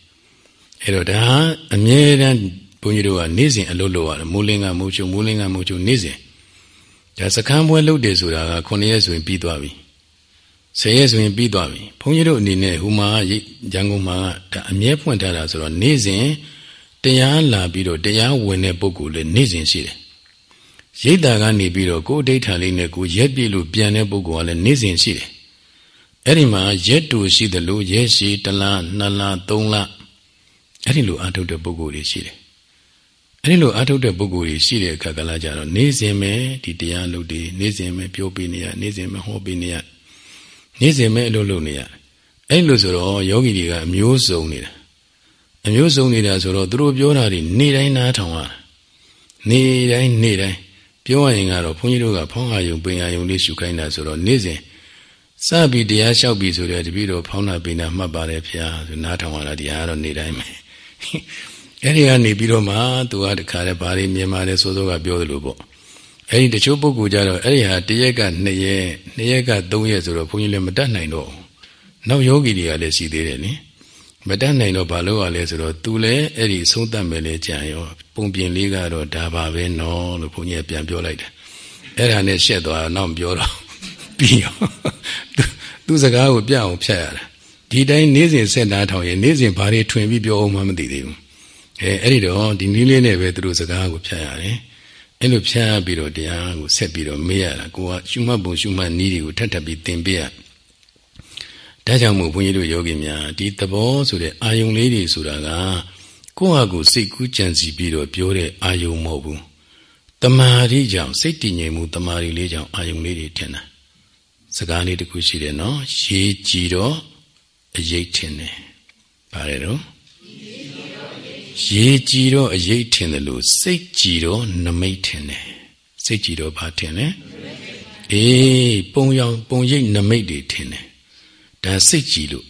အဲ့တော့ဒါအများတန်းဘုန်းကြီးတို့ကနေ့စဉ်အလုပ်လုပ်ရတယ်မိုးလင်းကမိုးချုံမိုးလင်းကမိုးချုံနေ့စဉ်ဒါစခန်းပွဲလုပ်တယ်ဆိုတာက9ရက်ဆိုရင်ပြီးသွားပြီ10ရက်ဆိုရင်ပြီးသွားပြီဘုန်းကြီးတို့အနေနဲ့ဟိုမှာရန်ကုန်မှာဒါအမြဲဖွင့်ထားတာဆိုတော့နေ့စဉ်တရားလာပြီးတော့တရားဝင်တဲ့ပုဂ္ဂိုလ်လည်းနေ့စဉ်ရှိတယ် ရိတ်တာကနေပြီးတော့ကိုယ်အဋ္ဌာလေးနဲ့ကိုရက်ပြည့်လို့ပြန်တဲ့ပုဂ္ဂိုလ်ကလည်းနေ့စဉ်ရှိတယ်အဲ့ဒီမှာရက်တူရှိတယ်လို့ရက်ရှိတလားနှစ်လားသုံးလားအဲ့ဒီလိုအာထုတ်တဲ့ပုဂ္ဂိုလ်တွေရှိတယ်အဲ့ဒီလိုအာထုတ်တဲ့ပုဂ္ဂိုလ်တွေရှိတဲ့အခါကလည်းကြတော့နေ့စဉ်ပဲဒီတရားလုပ်တွေနေ့စဉ်ပဲပြောပြနေရနေ့စဉ်ပဲဟောပြနေရနေ့စဉ်ပဲအလုပ်လုပ်နေရအဲ့လိုဆိုတော့ယောဂီတွေကအမျိုးစုံနေတာအမျိုးစုံနေတာဆိုတော့သူတို့ပြောတာတွေနေ့တိုင်းနားထောင်ရတာနေ့တိုင်းနေ့တိုင်း ပြောရရင်ကတော့ဘုန်းကြီးတို့ကဖောင်းအာယုံပင်အာယုံလေးရှုခိုင်းတာဆိုတော့နေ့စဉ်စပြီးတရားလျှောက်ပြီးဆိုတဲ့တပည့်တော်ဖောင်းနာပင်နာမှတ်ပါတယ်ဖျားဆိုနားထောင်ရတာတရားကတော့နေ့တိုင်းပဲအဲ့ဒီကနေပြီးတော့မှသူကတခါတည်းဘာတွေမြင်ပါတယ်စိုးစိုးကပြောသလိုပေါ့အဲ့ဒီတချို့ပုဂ္ဂိုလ်ကြတော့အဲ့ဒီဟာတရက်က2ရက်2ရက်က3ရက်ဆိုတော့ဘုန်းကြီးလည်းမတတ်နိုင်တော့နောက်ယောဂီတွေကလည်းရှိသေးတယ်နိ မတတ်နိုင်တော့ဘာလို့ ਆ လဲဆိုတော့သူလည်းအဲ့ဒီဆုံးသတ်မယ်လေကြံရောပုံပြင်လေးကတော့ဒါပါပဲနော်လို့ဘုန်းကြီးကပြန်ပြောလိုက်တယ်အဲ့ဒါနဲ့ရှက်သွားတော့ပြောတော့ပြီးရောသူစကားကိုပြအောင်ဖြတ်ရတာဒီတိုင်းနေ့စဉ်ဆက်နာထောင်ရင်နေ့စဉ်ဘာတွေထွင်ပြီးပြောအောင်မှမသိသေးဘူးအဲအဲ့ဒီတော့ဒီနည်းလေးနဲ့ပဲသူတို့စကားကိုဖြတ်ရတယ်အဲ့လိုဖြတ်ပြီးတော့တရားကိုဆက်ပြီးတော့မေးရတာကိုကရှုမှတ်ပုံရှုမှတ်နည်းတွေကိုထပ်ထပ်ပြီးသင်ပေးရ ဒါကြောင့်မို့ဘုန်းကြီးတို့ယောဂီများဒီသဘောဆိုတဲ့အာယုံလေးတွေဆိုတာကကိုယ့်ဟာကိုယ်စိတ်ကူးကြံစီပြီးတော့ပြောတဲ့အာယုံမဟုတ်ဘူးတမာရီကြောင့်စိတ်တည်ငြိမ်မှုတမာရီလေးကြောင့်အာယုံလေးတွေထင်တာစကားလေးတစ်ခုရှိတယ်နော်ရေကြည်တော့အရေးထင်တယ်ပါတယ်တော့ရေကြည်တော့အရေးထင်တယ်လို့စိတ်ကြည်တော့နမိတ်ထင်တယ်စိတ်ကြည်တော့ဘာထင်လဲအေးပုံရောင်ပုံရိပ်နမိတ်တွေထင်တယ် ဒါစိတ်ကြည်လို့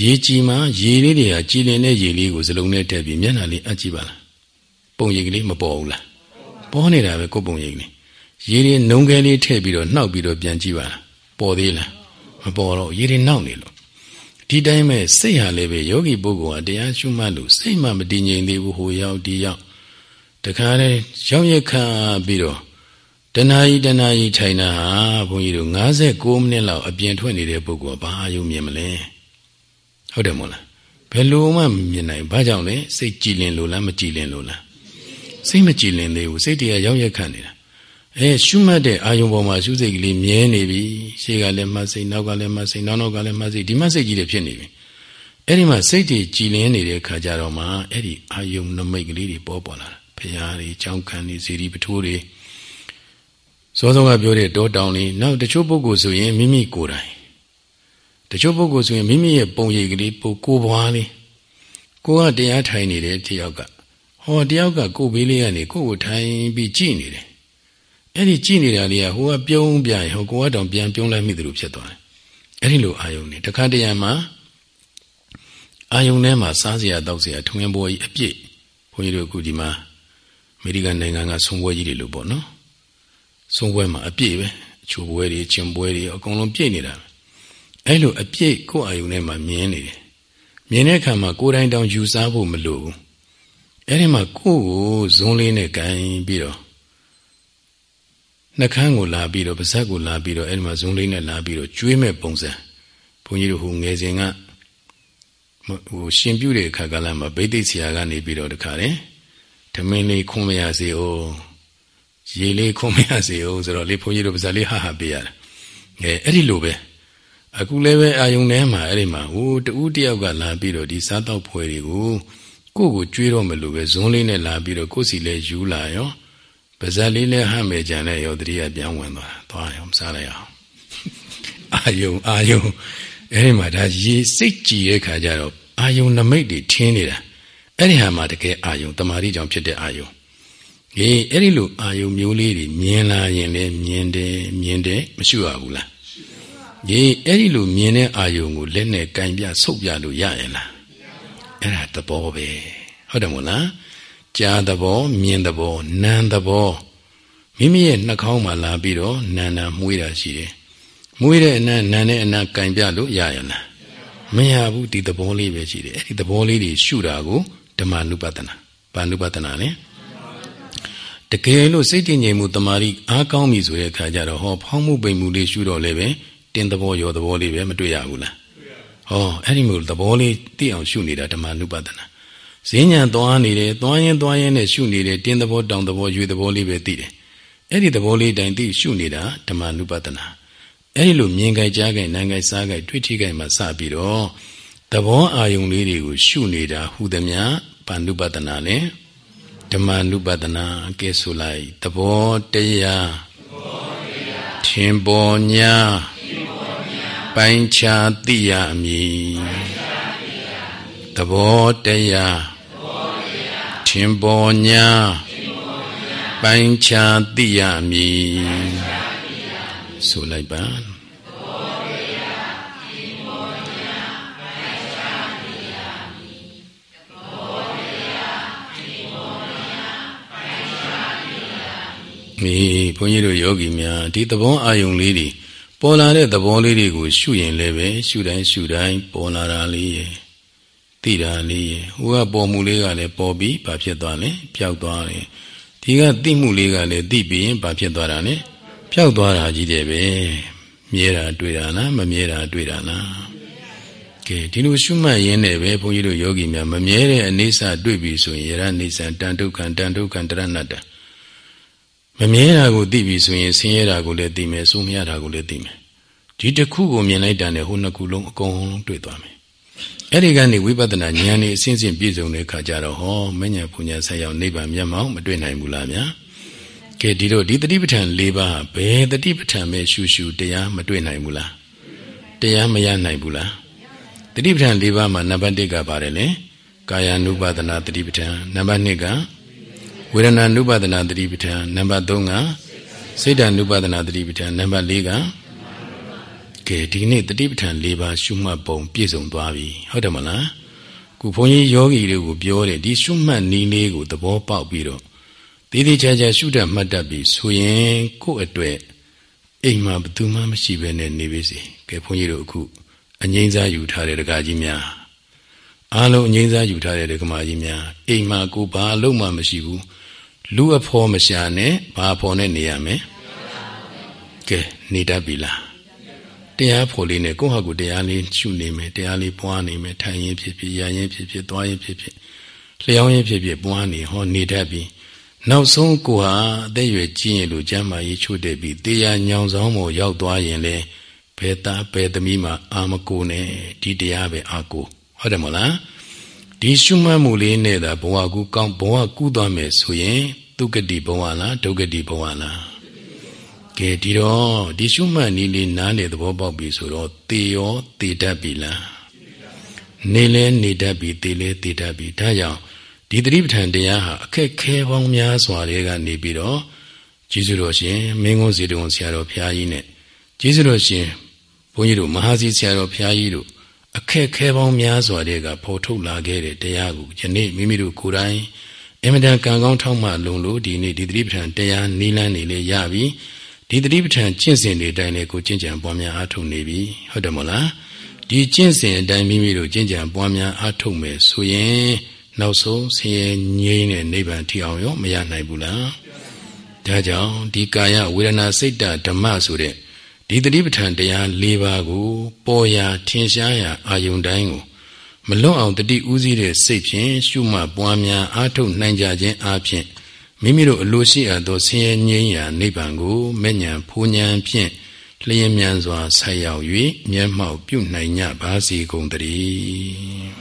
ရေကြည်မှာရေလေးတွေကကြည်လင်တဲ့ရေလေးကိုစလုံးနဲ့တက်ပြီးမျက်နှာလေးအပ်ကြည့်ပါလားပုံရိပ်ကလေးမပေါ်ဘူးလားပေါ်နေတာပဲကိုယ်ပုံရိပ်လေးရေတွေနှုံခဲလေးထည့်ပြီးတော့နှောက်ပြီးတော့ပြန်ကြည့်ပါလားပေါ်သေးလားမပေါ်တော့ရေတွေနှောက်နေလို့ဒီတိုင်းပဲစိတ်ဟာလည်းပဲယောဂီပုဂ္ဂိုလ်ဟာတရားရှုမှတ်လို့စိတ်မှမတည်ငြိမ်သေးဘူးဟိုရောက်ဒီရောက်တခါတည်းရောက်ရခါပြီးတော့ တဏှာကြီးတဏှာကြီးထိုင်တာဟာဘုန်းကြီးတို့56မိနစ်လောက်အပြင်ထွက်နေတဲ့ပုဂ္ဂိုလ်ကဘာအယုံမြင်မလဲဟုတ်တယ်မို့လားဘယ်လိုမှမမြင်နိုင်ဘာကြောင့်လဲစိတ်ကြည်လင်လို့လားမကြည်လင်လို့လားစိတ်မကြည်လင်သေးဘူးစိတ်တရားရောက်ရခန့်နေတာအဲရှုမှတ်တဲ့အာယုံပေါ်မှာရှုစိတ်ကလေးမြဲနေပြီရှေ့ကလည်းမှတ်စိတ်နောက်ကလည်းမှတ်စိတ်နောက်နောက်ကလည်းမှတ်စိတ်ဒီမှတ်စိတ်ကြီးတွေဖြစ်နေပြီအဲ့ဒီမှာစိတ်တွေကြည်လင်နေတဲ့ခါကြတော့မှအဲ့ဒီအာယုံနမိတ်ကလေးတွေပေါ်ပေါ်လာတာဘုရားတွေကြောင်းခံတွေဇေဒီပထိုးတွေ စောစောကပြောတဲ့တောတောင်လေးနောက်တချို့ပုဂ္ဂိုလ်ဆိုရင်မိမိကိုယ်တိုင်တချို့ပုဂ္ဂိုလ်ဆိုရင်မိမိရဲ့ပုံရိပ်ကလေးပုံကိုယ်ပွားလေးကိုကတရားထိုင်နေတယ်တယောက်ကဟောတယောက်ကကိုယ်ဘေးလေးကနေကိုယ့်ကိုထိုင်ပြီးကြည့်နေတယ်အဲ့ဒီကြည့်နေတာလေးကဟိုကပြုံးပြရင်ဟိုကိုကတော့ပြန်ပြုံးလိုက်မိသလိုဖြစ်သွားတယ်အဲ့ဒီလိုအာယုန်နေတခါတရံမှာအာယုန်ထဲမှာစားစရာတောက်စရာထုံငင်းပွဲကြီးအပြည့်ဘုန်းကြီးတို့အခုဒီမှာအမေရိကန်နိုင်ငံကဆုံးပွဲကြီးတွေလို့ပေါ့နော် ဆုံးပွဲမှာအပြည့်ပဲအချိုပွဲတွေချင်းပွဲတွေအကုန်လုံးပြည့်နေတာအဲ့လိုအပြည့်ကိုယ်အာယုန်ထဲမှာမြင်နေတယ်မြင်တဲ့အခါမှာကိုယ်တိုင်တောင်ယူစားဖို့မလိုဘူးအဲ့ဒီမှာကိုယ့်ကိုဇုံးလေးနဲ့ကန်ပြီးတော့နှကန်းကိုလာပြီးတော့ပါဇက်ကိုလာပြီးတော့အဲ့ဒီမှာဇုံးလေးနဲ့လာပြီးတော့ကျွေးမဲ့ပုံစံဘုန်းကြီးတို့ဟိုငယ်စဉ်ကဟိုရှင်ပြုတဲ့အခါကလည်းမဗိသိက်ဆရာကနေပြီးတော့တခါတယ်ဓမင်းလေးခွန်မရစေအောင် ရေလေးခွန်မရစေအောင်ဆိုတော့လေဘုန်းကြီးတို့ပါဇက်လေးဟာဟာပေးရတာအဲအဲ့ဒီလိုပဲအခုလည်းပဲအာယုန်ထဲမှာအဲ့ဒီမှာဟိုတူးတယောက်ကလာပြီးတော့ဒီစားတော့ဖွဲတွေကိုကိုယ့်ကိုကြွေးတော့မလို့ပဲဇွန်းလေးနဲ့လာပြီးတော့ကိုယ့်စီလဲယူလာရောပါဇက်လေးလည်းဟမ်းမယ်ကြံတဲ့ရောတတိယပြန်ဝင်သွားတာသွားရောမစားလိုက်အောင်အာယုံအာယုံအဲဒီမှာဒါရေစိတ်ကြည်တဲ့ခါကျတော့အာယုံနမိတ်တွေထင်းနေတာအဲ့ဒီဟာမှာတကယ်အာယုံတမာတိကြောင့်ဖြစ်တဲ့အာယုံ ဟေးအဲ့ဒီလိုအာယုံမျိုးလေးတွေမြင်လာရင်လည်းမြင်တယ်မြင်တယ်မရှိရဘူးလားဟေးအဲ့ဒီလိုမြင်တဲ့အာယုံကိုလက်နဲ့ကင်ပြဆုပ်ပြလို့ရရင်လားအဲ့ဒါသဘောပဲဟုတ်တယ်မို့လားကြားသဘောမြင်သဘောနာမ်သဘောမိမိရဲ့နှာခေါင်းမှာလာပြီးတော့နာနာမွေးတာရှိတယ်မွေးတဲ့အနံ့နာတဲ့အနံ့ကင်ပြလို့ရရလားမရဘူးဒီသဘောလေးပဲရှိတယ်အဲ့ဒီသဘောလေးတွေရှုတာကိုဓမ္မနုပဒနာဘာနုပဒနာလဲ တကယ်လို့စိတ်တည်ငြိမ်မှုတမာရီအားကောင်းပြီဆိုတဲ့အခါကျတော့ဟောဖောင်းမှုပိန်မှုလေးရှုတော့လည်းပဲတင်းသဘောရောသဘောလေးပဲမတွေ့ရဘူးလားဟောအဲ့ဒီမျိုးသဘောလေးသိအောင်ရှုနေတာဓမ္မနုပဒနာဈဉ္ညာသွားနေတယ်သွားရင်သွားရင်နဲ့ရှုနေတယ်တင်းသဘောတောင်သဘောရွေသဘောလေးပဲသိတယ်အဲ့ဒီသဘောလေးတိုင်းသိရှုနေတာဓမ္မနုပဒနာအဲ့ဒီလိုမြင်ကြိုက်ကြားကြိုက်နားကြိုက်စားကြိုက်တွေ့ထိကြိုက်မှစပြီးတော့သဘောအာယုံလေးတွေကိုရှုနေတာဟူသည်များဘာနုပဒနာလဲ ဓမ္မနုပဒနာကဲဆိုလိုက်သဘောတရားထင်ပေါ်ညာပိုင်းခြားသိရမည်သဘောတရားထင်ပေါ်ညာပိုင်းခြားသိရမည်ဆိုလိုက်ပါ မေဘုန်းကြီးတို့ယောဂီများဒီသဘောအာယုံလေးတွေပေါ်လာတဲ့သဘောလေးတွေကိုရှုရင်လည်းပဲရှုတိုင်းရှုတိုင်းပေါ်လာတာလေးရယ်သိတာလေးရယ်ဟိုကပေါ်မှုလေးကလည်းပေါ်ပြီးဘာဖြစ်သွားလဲပျောက်သွားတယ်ဒီကသိမှုလေးကလည်းသိပြီးရင်ဘာဖြစ်သွားတာလဲပျောက်သွားတာကြီးတယ်ပဲမြဲတာတွေ့တာလားမမြဲတာတွေ့တာလားကဲဒီလိုရှုမှတ်ရင်းနဲ့ပဲဘုန်းကြီးတို့ယောဂီများမမြဲတဲ့အနေဆာတွေ့ပြီဆိုရင်ယရနေဆံတန်ဒုက္ခံတန်ဒုက္ခံတရဏတ္တ မမြဲတာကိုသိပြီဆိုရင်ဆင်းရဲတာကိုလည်းသိမယ်စိုးမရတာကိုလည်းသိမယ်ဒီတစ်ခုကိုမြင်လိုက်တာနဲ့ဟိုနှစ်ခုလုံးအကုန်လုံးတွေ့သွားမယ်အဲ့ဒီကနေဝိပဿနာဉာဏ်နဲ့အစဉ်စဉ်ပြည့်စုံတဲ့အခါကျတော့ဟောမဉ္ဇဉ်ပူညာဆက်ရောက်နိဗ္ဗာန်မျက်မှောက်မတွေ့နိုင်ဘူးလားဗျာကဲဒီတော့ဒီတတိပဋ္ဌာန်၄ပါးဘယ်တတိပဋ္ဌာန်ပဲရှုရှုတရားမတွေ့နိုင်ဘူးလားတရားမရနိုင်ဘူးလားတတိပဋ္ဌာန်၄ပါးမှာနံပါတ်၁ကပါတယ်လေကာယ ानु ပါဒနာတတိပဋ္ဌာန်နံပါတ်2က ဝေဒနာ ानु ပါဒနာတတိပဋ္ဌာန်နံပါတ်3ကစိတ်ဓာ ानु ပါဒနာတတိပဋ္ဌာန်နံပါတ်4ကကဲဒီနေ့တတိပဋ္ဌာန်၄ပါးရှုမှတ်ပုံပြည့်စုံသွားပြီဟုတ်တယ်မလားခုဘုန်းကြီးယောဂီတွေကိုပြောတယ်ဒီရှုမှတ်နည်းလေးကိုသဘောပေါက်ပြီးတော့တည်တည်ချာချာရှုတတ်မှတ်တတ်ပြီဆိုရင်ကိုယ့်အတွက်အိမ်မှာဘယ်သူမှမရှိဘဲနဲ့နေပါစေကဲဘုန်းကြီးတို့အခုအငိမ့်စားယူထားတဲ့ဒကာကြီးများ အားလုံးအငိမ့်စားယူထားတဲ့ဒကမာကြီးများအိမ်မှာကိုဘာအလုံးမှမရှိဘူးလူအဖော်မရှာနဲ့ဘာအဖော်နဲ့နေရမယ်ကဲနေတတ်ပြီလားတရားဖို့လေးနဲ့ကိုယ့်ဟာကိုယ်တရားလေးရှုနေမယ်တရားလေးပွားနေမယ်ထိုင်ရင်ဖြစ်ဖြစ်ရရင်ဖြစ်ဖြစ်သွားရင်ဖြစ်ဖြစ်လျှောင်းရင်ဖြစ်ဖြစ်ပွားနေဟောနေတတ်ပြီနောက်ဆုံးကိုဟာအသက်ရွယ်ကြီးရင်လို့ကျမ်းမာရေးချို့တဲ့ပြီးတရားညောင်ဆောင်မို့ရောက်သွားရင်လေဘယ်သားဘယ်သမီးမှအာမကိုနဲ့ဒီတရားပဲအာကို ဟုတ်တယ်မလားဒီရှုမှတ်မှုလေးနဲ့သာဘဝကူကောင်းဘဝကူးသွားမယ်ဆိုရင်ဒုက္ကတိဘဝလားဒုက္ကတိဘဝလားကဲဒီတော့ဒီရှုမှတ်နည်းလေးနားလေသဘောပေါက်ပြီဆိုတော့သေရောသေတတ်ပြီလားနေလဲနေတတ်ပြီသေလဲသေတတ်ပြီဒါကြောင့်ဒီသတိပဋ္ဌာန်တရားဟာအခက်ခဲပေါင်းများစွာတွေကနေပြီးတော့ကျေးဇူးတော်ရှင်မင်းကုန်းစီတုံဆရာတော်ဘုရားကြီးနဲ့ကျေးဇူးတော်ရှင်ဘုန်းကြီးတို့မဟာစီဆရာတော်ဘုရားကြီးတို့ အခက်ခဲပေါင်းများစွာတွေကပေါ်ထုတ်လာခဲ့တဲ့တရားကိုယနေ့မိမိတို့ကိုယ်တိုင်အမြဲတမ်းကံကောင်းထောက်မှလုံလို့ဒီနေ့ဒီသတိပဋ္ဌာန်တရားနီးလန်းနေလေရပြီဒီသတိပဋ္ဌာန်ကျင့်စဉ်တွေအတိုင်းလည်းကိုကျင့်ကြံပွားများအားထုတ်နေပြီဟုတ်တယ်မဟုတ်လားဒီကျင့်စဉ်အတိုင်းမိမိတို့ကျင့်ကြံပွားများအားထုတ်မယ်ဆိုရင်နောက်ဆုံးဆင်းရဲငြိမ်းတဲ့နိဗ္ဗာန်ထီအောင်ရောမရနိုင်ဘူးလားဒါကြောင့်ဒီကာယဝေဒနာစိတ်တဓမ္မဆိုတဲ့ ဒီတတိပဋ္ဌာန်တရား၄ပါးကို ပေါ်ရာထင်ရှားရာအာယုန်တိုင်းကိုမလွတ်အောင်တတိဥစည်းတဲ့စိတ်ဖြင့်ရှုမှတ်ပွားများအားထုတ်နိုင်ကြခြင်းအပြင်မိမိတို့အလိုရှိအပ်သောဆင်းရဲငြိမ်းရာနိဗ္ဗာန်ကိုမဲ့ညာဖူးညာဖြင့်လျင်မြန်စွာဆက်ရောက်၍မျက်မှောက်ပြုနိုင်ကြပါစေကုန်တည်း